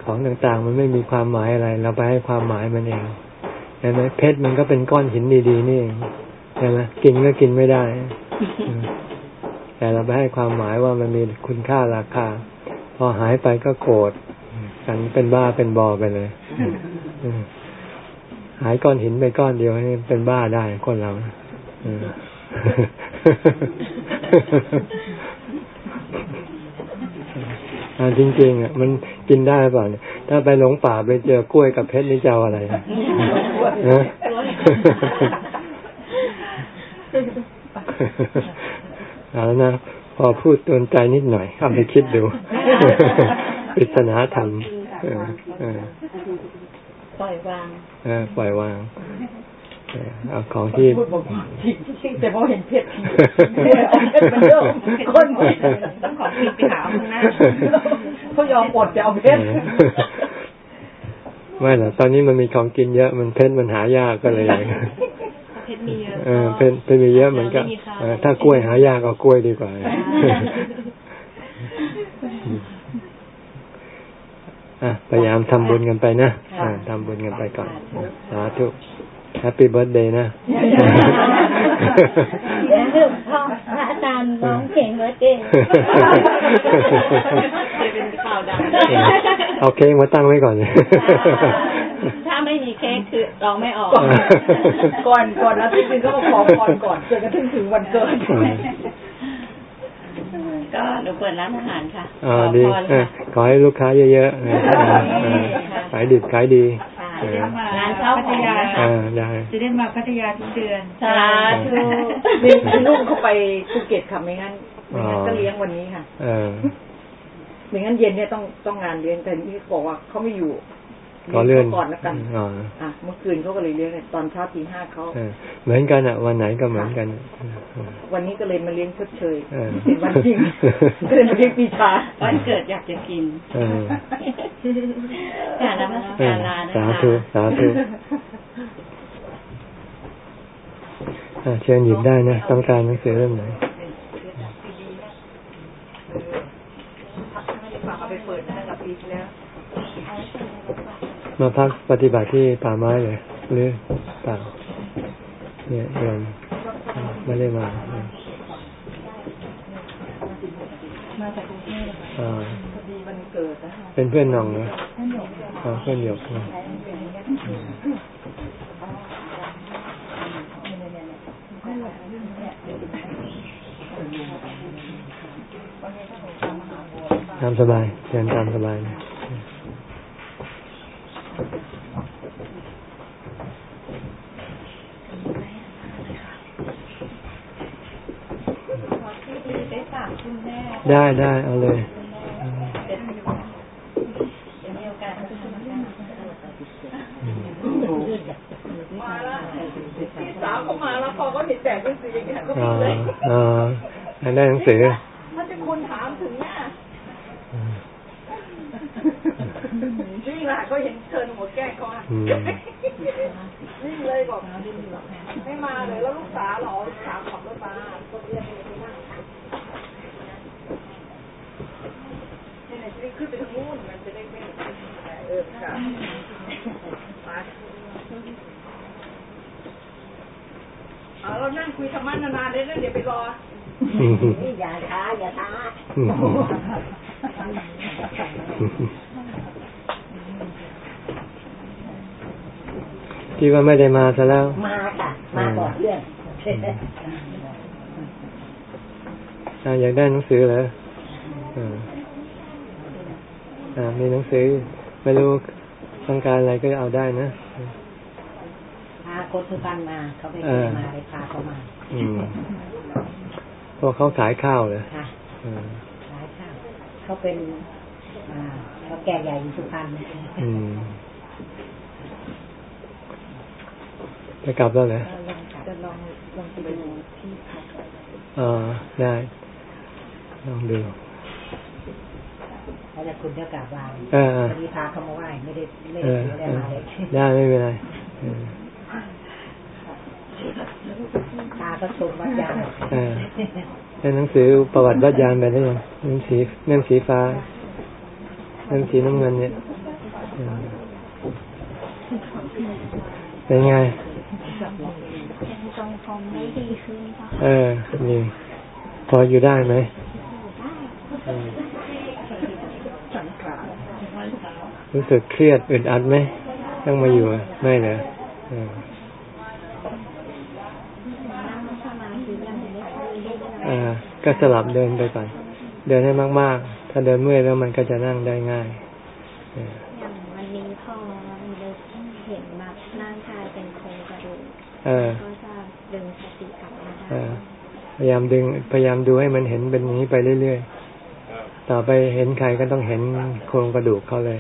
ของต่างๆ มันไม่มีความหมายอะไร เราไปให้ความหมายมันเองเห็นไหมเพชรมันก็เป็นก้อนหินดีๆนี่เองใช่ไหมกินก็กินไม่ได้ แต่เราไปให้ความหมายว่ามันมีคุณค่าราคา พอหายไปก็โกรธ กันเป็นบ้าเป็นบอไปเลยหายก้อนหินไปก้อนเดียวนี่เป็นบ้าได้คนเราอ่าจริงๆอะมันกินได้เปล่าเนี่ยถ้าไปหลงป่าไปเจอกล้วยกับเพชรนี่จะเอาอะไรนะเอาแล้วนะพอพูดตนใจนิดหน่อยเอาไปคิดดูปริศนาธรรม ปล่อยวางเออปล่อยวางเอาของที่พูดบอกจริงจริงแต่พอเห็นเพชรเอาเพชรมันเริ่มก้นต้องขอคิดไปหาข้างหน้าเขายอมอดจะเอาเพชรไม่หรอกตอนนี้มันมีของกินเยอะมันเพชรมันหายากก็เลยเพชรมีเยอะเออเพชรเพชรมีเยอะเหมือนกันถ้ากล้วยหายากเอากล้วยดีกว่าอะ พยายามทำบุญกันไปนะทำบุญกันไปก่อนสาธุ happy birthday นะแล้วพ่อพระอาจารย์ร้องเพลง birthday เป็นข่าวดังเอาเค้กมาตั้งไว้ก่อนถ้าไม่มีเค้กคือร้องไม่ออก ก่อนก่อนแล้วที่จริงก็มาขอพรก่อนจนกระทั่งถึงวันเกิด ก็หนูเปิดร้านอาหารค่ะอ๋อดีขอให้ลูกค้าเยอะๆขายดิบขายดีร้านเช่าพัทยาจะได้มาพัทยาทุกเดือนสาธุมีลูกเขาไปภูเก็ตค่ะไม่งั้นไม่งั้นก็เลี้ยงวันนี้ค่ะไม่งั้นเย็นเนี่ยต้องต้องงานเลี้ยงแต่ที่บอกว่าเขาไม่อยู่ ก็เลื่อนก่อนแล้วกันอ่าเมื่อคืนเขาก็เลยเลี้ยงตอนเช้าตีห้าเขาเหมือนกันอะ วันไหนก็เหมือนกัน วันนี้ก็เลยมาเลี้ยงชดเชยเป็นวันจริงก็เลยมาเลี้ยงปีชาวันเกิดอยากจะกินการนมัสการลานะคะสาธุสาธุเชิญหยิบได้นะ ต้องการหนังสือเล่มไหนเอาไปเปิดนะกับปีแล้ว มาพักปฏิบัติที่ป่าไม้เลยหรือเปล่าเนี่ยโยมไม่ได้มามาจากกรุงเทพอ่าพอดีวันเกิดนะเป็นเพื่อนน้องนะเพื่อนหยกนะตามสบายเชิญตามสบายนะ ได้ได้เอาเลยสาวเขามาแล้วพอเขาเห็นแจกหนังสืออย่างเงี้ยก็เลยอ่าได้หนังสือมันจะคุณถามถึงเนี่ย จริงล่ะก็เห็นเชิญหัวแก้เขาอะนี่เลยบอกไม่มาเลยแล้วลูกสาวหรอลูกสาวขับรถมาก็เรียกไปนั่งนี่ขึ้นไปทางนู้นมันจะได้ไม่เออค่ะเอาเรานั่งคุยธรรมะนานๆเลยนะเดี๋ยวไปรออย่าช้าอย่าช้า ที่ว่าไม่ได้มาซะแล้ว มาค่ะมาบอกเรื่องอยากได้หนังสือเหรออ่ามีหนังสือ ไม่รู้ต้องการอะไรก็เอาได้นะพาคนสุพรรณมา เขาไปมาไปพาเขามาอืมพวกเขาขายข้าวเลยค่ะขายข้าวเขาเป็นอ่าเขาแก่ใหญ่อยู่สุพรรณอืม จะกลับแล้วเหรอจะลองลองไปดูที่พักอ่าได้ลองดูเขาจะคุณเท่ากับวางวันนี้พาเขามาไหว้ไม่ได้ไม่ได้ได้มาเลยได้ไม่เป็นไรพาก็ชมวัดยางเป็นหนังสือประวัติวัดยางไปได้ยังเล่มสีเล่มสีฟ้าเล่มสีน้ำเงินเนี่ยเป็นไง ตรงฟอมได้ดีขึ้นเออนี่พออยู่ได้ไหมรู้สึกเครียดอึดอัดไหมต้องมาอยู่ไม่เหรออ่าก็สลับเดินไปก่อน เดินให้มาก ๆ ถ้าเดินเมื่อยแล้วมันก็จะนั่งได้ง่ายอย่างวันนี้พอเราเห็นแบบร่างกายเป็นโครงกระดู กก็จะดึงสติกลับมาได้พยายามดึงพยายามดูให้มันเห็นเป็นอย่างนี้ไปเรื่อยๆ ต่อไปเห็นใครก็ต้องเห็นโครงกระดูกเขาเลย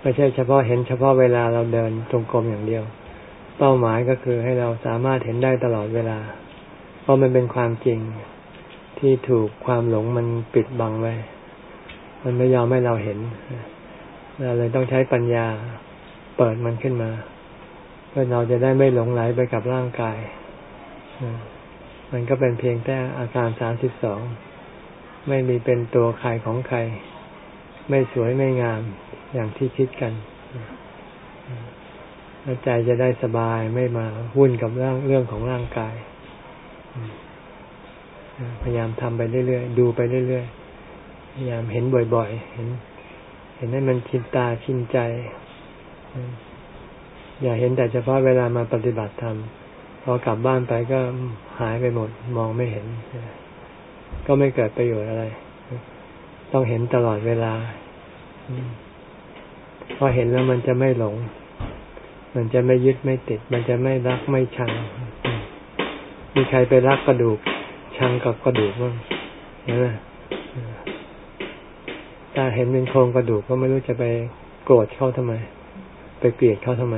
ไม่ใช่เฉพาะเห็นเฉพาะเวลาเราเดินตรงกรมอย่างเดียว เป้าหมายก็คือให้เราสามารถเห็นได้ตลอดเวลา เพราะมันเป็นความจริงที่ถูกความหลงมันปิดบังไว้ มันไม่ยอมให้เราเห็น เราเลยต้องใช้ปัญญา เปิดมันขึ้นมา เพื่อเราจะได้ไม่หลงไหลไปกับร่างกาย มันก็เป็นเพียงแต่อาการสามสิบสอง ไม่มีเป็นตัวใครของใคร ไม่สวยไม่งามอย่างที่คิดกันแล้วใจจะได้สบายไม่มาวุ่นกับเรื่องเรื่องของร่างกาย พยายามทำไปเรื่อยๆ ดูไปเรื่อยๆ พยายามเห็นบ่อยๆ เห็น เห็นให้มันชินตาชินใจ อย่าเห็นแต่เฉพาะเวลามาปฏิบัติธรรมพอกลับบ้านไปก็หายไปหมดมองไม่เห็น ก็ไม่เกิดประโยชน์อะไร ต้องเห็นตลอดเวลาพอเห็นแล้วมันจะไม่หลง มันจะไม่ยึดไม่ติด มันจะไม่รักไม่ชัง มีใครไปรักกระดูก ชังกับกระดูกบ้างเห็นไหมถ้าเห็นเป็นโครงกระดูกก็ไม่รู้จะไปโกรธเขาทำไม ไปเกลียดเขาทำไม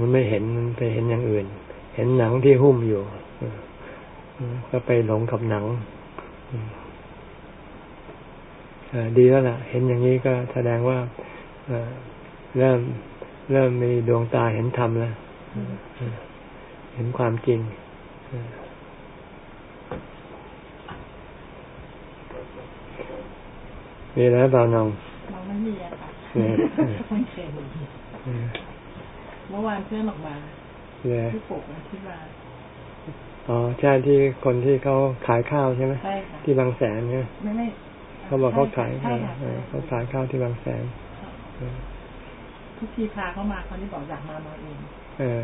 มันไม่เห็นมันไปเห็นอย่างอื่น เห็นหนังที่หุ้มอยู่ก็ไปหลงกับหนังดีแล้วล่ะ เห็นอย่างนี้ก็แสดงว่าเริ่มเริ่มมีดวงตาเห็นธรรมแล้ว เห็นความจริงมีแล้วเปล่าน้องน้อง ม่มีอะค่ะไม่เคยเมื่อวานเพื่อนออกมาที่ปกที่มาอ๋อใช่ที่คนที่เขาขายข้าวใช่ไหมใช่ค่ะที่บางแสนเนี่ยไม่ไม่เขาบอกเขาขายเขาขายข้าวที่บางแสนทุกทีพาเขามาคนที่บอกอยากมามาเองเออ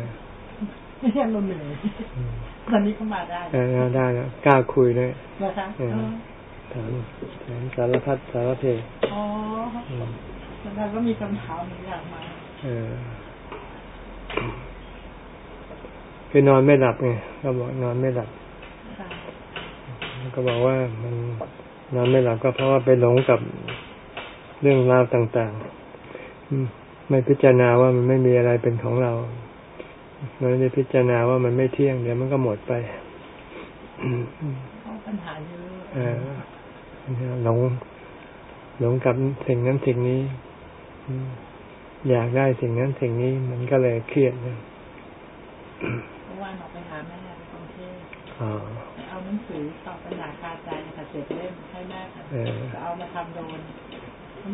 ไม่ใช่เราเหนื่อยตอนนี้เขามาได้เออได้แล้วกล้าคุยเลยนะคะ ถามถามสารพัดสารเพอ๋อแล้วก็มีคำถามอยากมาเออคือนอนไม่หลับไงก็บอกนอนไม่หลับก็บอกว่ามันนอนไม่หลับก็เพราะว่าไปหลงกับเรื่องราวต่างๆไม่พิจารณาว่ามันไม่มีอะไรเป็นของเราไม่ได้พิจารณาว่ามันไม่เที่ยงเดี๋ยวมันก็หมดไปปัญหาเยอะ หลงหลงกับสิ่งนั้นสิ่งนี้ อยากได้สิ่งนั้นสิ่งนี้ มันก็เลยเครียดเนี่ยเมื่อวานออกไปหาแม่ในกรุงเทพเอาหนังสือตอบปัญหาคาใจค่ะเจ็ดเล่มให้แม่ค่ะจะเอามาทำโดน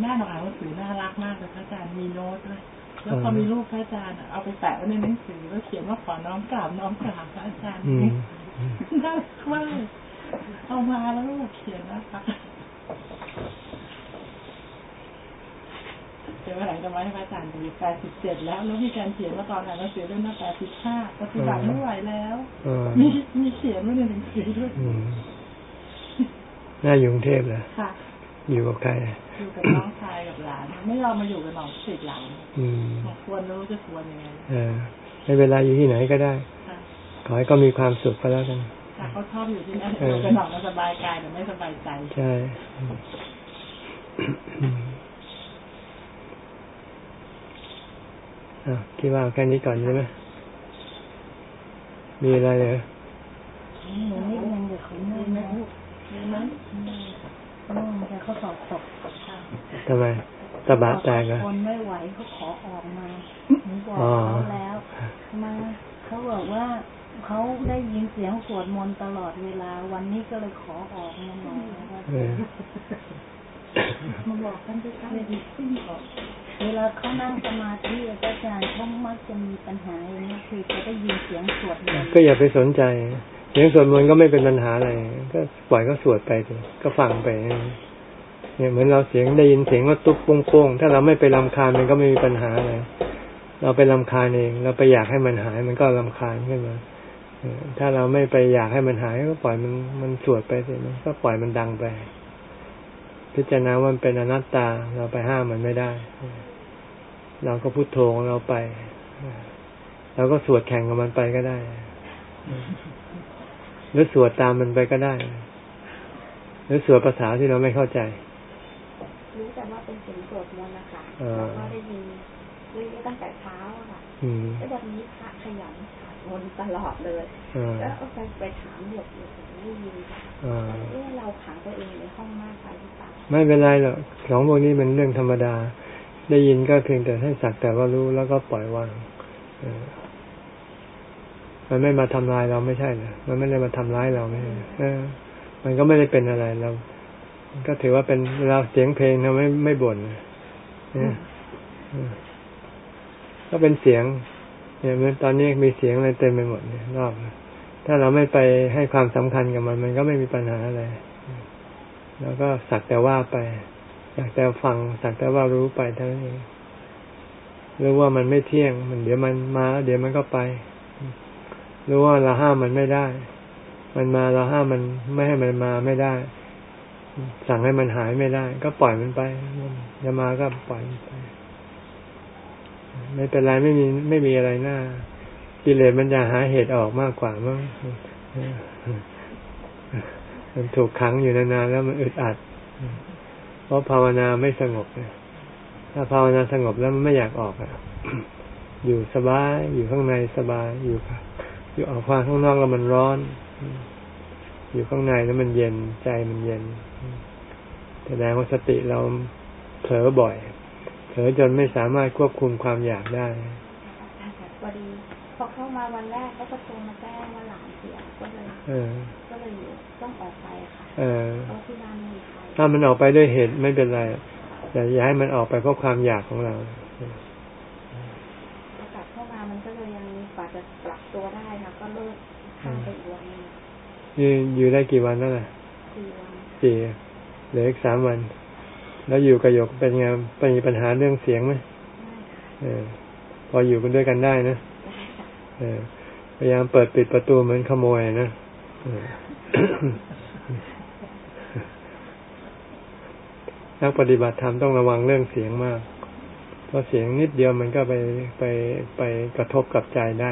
แม่ลองอ่านหนังสือน่ารักมากเลยพระอาจารย์มีโน้ตด้วยแล้วพอมีรูปพระอาจารย์เอาไปแปะไว้ในหนังสือแล้วเขียนว่าขอน้อมกราบน้อมกราบพระอาจารย์ได้ว่า เอามาแล้วก็เขียนนะคะเดี๋ยววันหลังจะมาให้พระอาจารย์ดูแปดสิบเจ็ดแล้ว แล้วมีการเขียนว่าตอนอ่านหนังสือเรื่องหน้าแปดสิบห้าปฏิบัติไม่ไหวแล้วมีมีเขียนไว้ในหนังสือด้วยน่าอยู่กรุงเทพเหรอค่ะ อยู่กับใคร อยู่กับน้องชายกับหลาน ไม่ยอมมาอยู่กับน้องสิหลังอืมควรรู้จะควรยังไงเออไม่เป็นไรอยู่ที่ไหนก็ได้ ขอให้ก็มีความสุขก็แล้วกัน เขาชอบอยู่ที่นั่นอยู่กับน้องสบายกายแต่ไม่สบายใจ ใช่คิดว่าแค่นี้ก่อนใช่ไหมมีอะไรเหรอหนูนิดนึงเดี๋ยวเขาไม่นะมีไหมแต่เขาสอบตกทำไมตะบะแตกอะคนไม่ไหวเขาขอออกมาหนูบอกเขาแล้วมาเขาบอกว่า เขาได้ยินเสียงสวดมนต์ตลอดเวลา วันนี้ก็เลยขอออกมาหน่อยมาบอกท่านด้วยกันเลยขึ้นบอกเวลาเขานั่งสมาธิอาจารย์เขามักจะมีปัญหาอย่างนี้คือจะได้ยินเสียงสวดมนต์ก็อย่าไปสนใจ เสียงสวดมนต์ก็ไม่เป็นปัญหาอะไร ก็ปล่อยก็สวดไปก็ฟังไปเนี่ยเหมือนเราเสียงได้ยินเสียงว่าตุ๊บปุ้งโป้งถ้าเราไม่ไปลำคาญมันก็ไม่มีปัญหาอะไรเราไปลำคาญเอง เราไปอยากให้มันหายมันก็ลำคาญขึ้นมา ถ้าเราไม่ไปอยากให้มันหายก็ปล่อยมันมันสวดไปสิมันก็ปล่อยมันดังไป พิจารณาว่ามันเป็นอนัตตา เราไปห้ามมันไม่ได้ เราก็พุโทโธของเราไปเราก็สวดแข่งกับมันไปก็ได้ หรือสวดตามมันไปก็ได้ หรือสวดภาษาที่เราไม่เข้าใจ รู้แต่ว่าเป็นเสียงสวดมนต์นะคะแล้วก็ได้ยินเรื่อยตั้งแต่เช้าค่ะแล้ววันนี้พระขยันสวดม นต์ตลอดเลยแล้วก็ไปไปถามหยกอยู่ได้ยินเออเราขังตัวเองในห้องมากไปหรือเปล่าไม่เป็นไรหรอกของพวกนี้มันเรื่องธรรมดา ได้ยินก็เพียงแต่ให้สักแต่ว่ารู้แล้วก็ปล่อยวางมันไม่มาทำลายเราไม่ใช่เหรอมันไม่ได้มาทำร้ายเราไม่ใช่เออมันก็ไม่ได้เป็นอะไรเราก็ถือว่าเป็นเราเสียงเพลงเราไม่ไม่บ่นเนี่ยก็เป็นเสียง เนี่ยมันตอนนี้มีเสียงอะไรเต็มไปหมดเนี่ยรอบถ้าเราไม่ไปให้ความสำคัญกับมัน มันก็ไม่มีปัญหาอะไร แล้วก็สักแต่ว่าไป สักแต่ฟัง สักแต่ว่ารู้ไปเท่านั้นเองรู้ว่ามันไม่เที่ยง มันเดี๋ยวมันมา เดี๋ยวมันก็ไป รู้ว่าเราห้ามมันไม่ได้ มันมาเราห้ามมันไม่ให้มันมาไม่ได้ สั่งให้มันหายไม่ได้ ก็ปล่อยมันไปจะมาก็ปล่อยมันไป ไม่เป็นไรไม่มีไม่มีอะไรหน้ากิเลสมันจะหาเหตุออกมากกว่ามั้งมันถูกขังอยู่นานๆแล้วมันอึดอัด เพราะภาวนาไม่สงบเนี่ยถ้าภาวนาสงบแล้วมันไม่อยากออกอะอยู่สบาย อยู่ข้างในสบายอยู่อยู่ออกมาข้างนอกแล้วมันร้อน อยู่ข้างในแล้วมันเย็นใจมันเย็นแสดงว่าสติเราเผลอบ่อย เผลอจนไม่สามารถควบคุมความอยากได้พอดีพอเข้ามาวันแรกก็โทรมาแจ้งว่าหลานเสียก็เลยก็เลยต้องออกไปค่ะเพราะที่บ้านไม่มีใครถ้ามันออกไปด้วยเหตุไม่เป็นไรแต่อย่าให้มันออกไปเพราะความอยากของเรากลับเข้ามามันก็เลยยังกว่าจะปรับตัวได้นะก็เลิกข้ามไปอีกวันนึงอยู่อยู่ได้กี่วันนั่นแหละสี่วันสี่เหลืออีกสามวัน แล้วอยู่กับหยกเป็นไงมีปัญหาเรื่องเสียงไหมเออ พออยู่กันด้วยกันได้นะเออพยายามเปิดปิดประตูเหมือนขโมยนะนักปฏิบัติธรรมต้องระวังเรื่องเสียงมาก เพราะเสียงนิดเดียวมันก็ไปไปไปกระทบกับใจได้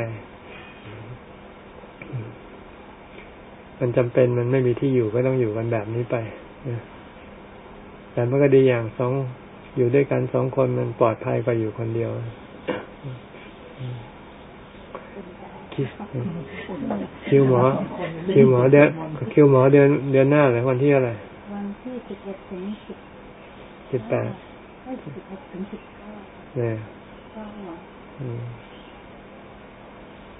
มันจำเป็นมันไม่มีที่อยู่ก็ต้องอยู่กันแบบนี้ไป แต่มันก็ดีอย่างสองอยู่ด้วยกันสองคนมันปลอดภัยกว่าอยู่คนเดียวคิวหมอ คิวหมอเดือนคิวหมอเดือนเดือนหน้าเลยวันที่อะไรวันที่สิบเอ็ดถึงสิบสิบแปดเนี่ย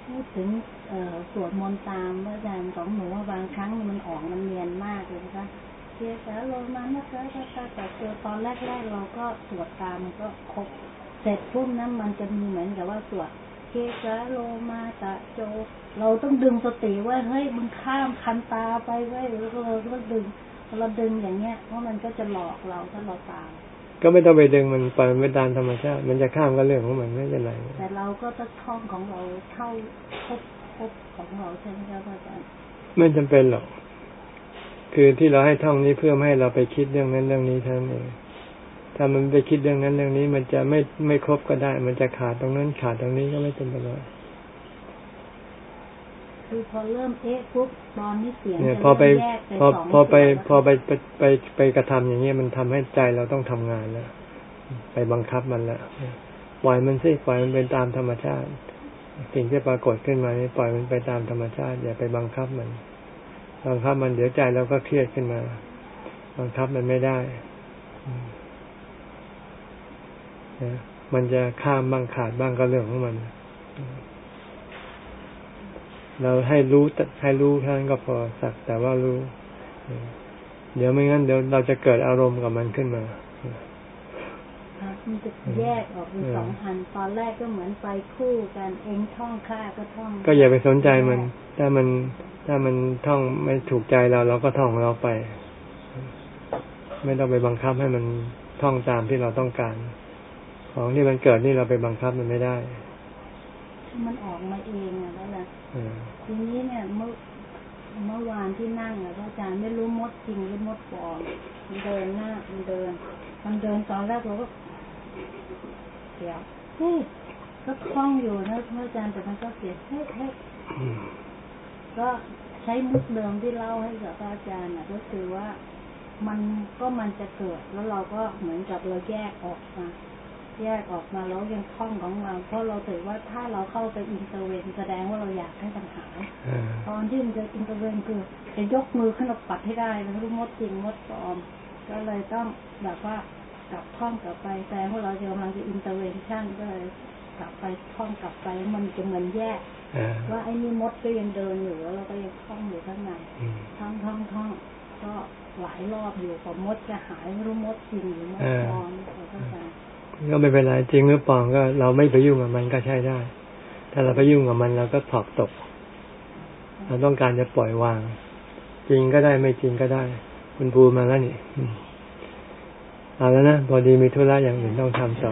พูดถึงสวดมนต์ตามอาจารย์ของหนูว่าบางครั้งมันออกมันเนียนมากเลยนะคะ เสียสาลงมานะคะถ้าแต่เจอตอนแรกๆเราก็สวดตามมันก็ครบเสร็จพุ่มนั้นมันจะมีเหมือนกับว่าสวดเกสะโลมาตะโจ เราต้องดึงสติว่าเฮ้ยมึงข้ามคันตาไปไว้แล้วเราก็ดึงเราดึงอย่างเงี้ยเพราะมันก็จะหลอกเราถ้าเราตาม ก็ไม่ต้องไปดึงมันปล่อยมันไปตามธรรมชาติ มันจะข้ามก็เรื่องของมันไม่เป็นไรแต่เราก็ต้องท่องของเราเท่าครบครบของเราใช่ไหมครับอาจารย์ไม่จำเป็นหรอก คือที่เราให้ท่องนี้เพื่อไม่ให้เราไปคิดเรื่องนั้นเรื่องนี้เท่านั้นเองถ้ามันไปคิดเรื่องนั้นเรื่องนี้ มันจะไม่ไม่ครบก็ได้ มันจะขาดตรงนั้นขาดตรงนี้ก็ไม่เป็นไรคือพอเริ่มเอ๊ะปุ๊บตอนนี้เสียงเนี่ยพอไปพอพอไปพอไปไปไปไปกระทำอย่างเงี้ยมันทำให้ใจเราต้องทำงานแล้วไปบังคับมันแล้วปล่อยมันสิปล่อยมันเป็นตามธรรมชาติ สิ่งที่ปรากฏขึ้นมานี่ปล่อยมันไปตามธรรมชาติ อย่าไปบังคับมัน บังคับมันเดี๋ยวใจเราก็เครียดขึ้นมาบังคับมันไม่ได้มันจะข้ามบ้างขาดบ้างก็เรื่องของมัน เราให้รู้ให้รู้เท่านั้นก็พอสักแต่ว่ารู้ เดี๋ยวไม่งั้นเดี๋ยวเราจะเกิดอารมณ์กับมันขึ้นมา มันจะแยกออกเป็นสองพันตอนแรกก็เหมือนไปคู่กันเองท่องค่าก็ท่อง ก็อย่าไปสนใจมัน ถ้ามันถ้ามันท่องไม่ถูกใจเราเราก็ท่องเราไป ไม่ต้องไปบังคับให้มันท่องตามที่เราต้องการ ของที่มันเกิดนี่เราไปบังคับมันไม่ได้ มันออกมาเองอะแล้วนะทีนี้เนี่ยเมื่อเมื่อวานที่นั่งอะอาจารย์ไม่รู้มดจริงหรือมดปลอมมันเดินหน้ามันเดิน มันเดินตอนแรกเราก็ เดี๋ยวเฮ้ยก็คล้องอยู่นะพระอาจารย์แต่มันก็เสียเฮ้ยเฮ้ยก็ใช้มุกเดิมที่เล่าให้กับอาจารย์นะก็คือว่ามันก็มันจะเกิด แล้วเราก็เหมือนกับเราแยกออกมาแยกออกมาแล้วยังคล่องของเรา เพราะเราถือว่าถ้าเราเข้าไป intervene แสดงว่าเราอยากให้ปัญหาตอนที่มันจะ intervene คือจะยกมือขึ้นมาปัดให้ได้แล้วรู้มดจริงมดปลอม ก็เลยต้องแบบว่า กลับท่องกลับไปแสดงว่าเราจะกำลังจะ intervention ก็เลยกลับไปท่องกลับไปมันจะเหมือนแยกว่าไอ้นี่มดก็ยังเดินอยู่แล้วเราก็ยังท่องอยู่ข้างในท่องท่องท่องก็หลายรอบอยู่พอมดจะหายไม่รู้มดจริงหรือมดปลอมเข้าใจก็ไม่เป็นไรจริงหรือปลอมก็เราไม่ไปยุ่งกับมันก็ใช่ได้ ถ้าเราไปยุ่งกับมันเราก็ถอกตก เราต้องการจะปล่อยวาง จริงก็ได้ไม่จริงก็ได้ คุณปูมาแล้วนี่ เอาแล้วนะพอดีมีธุระอย่างอื่นต้องทำต่อ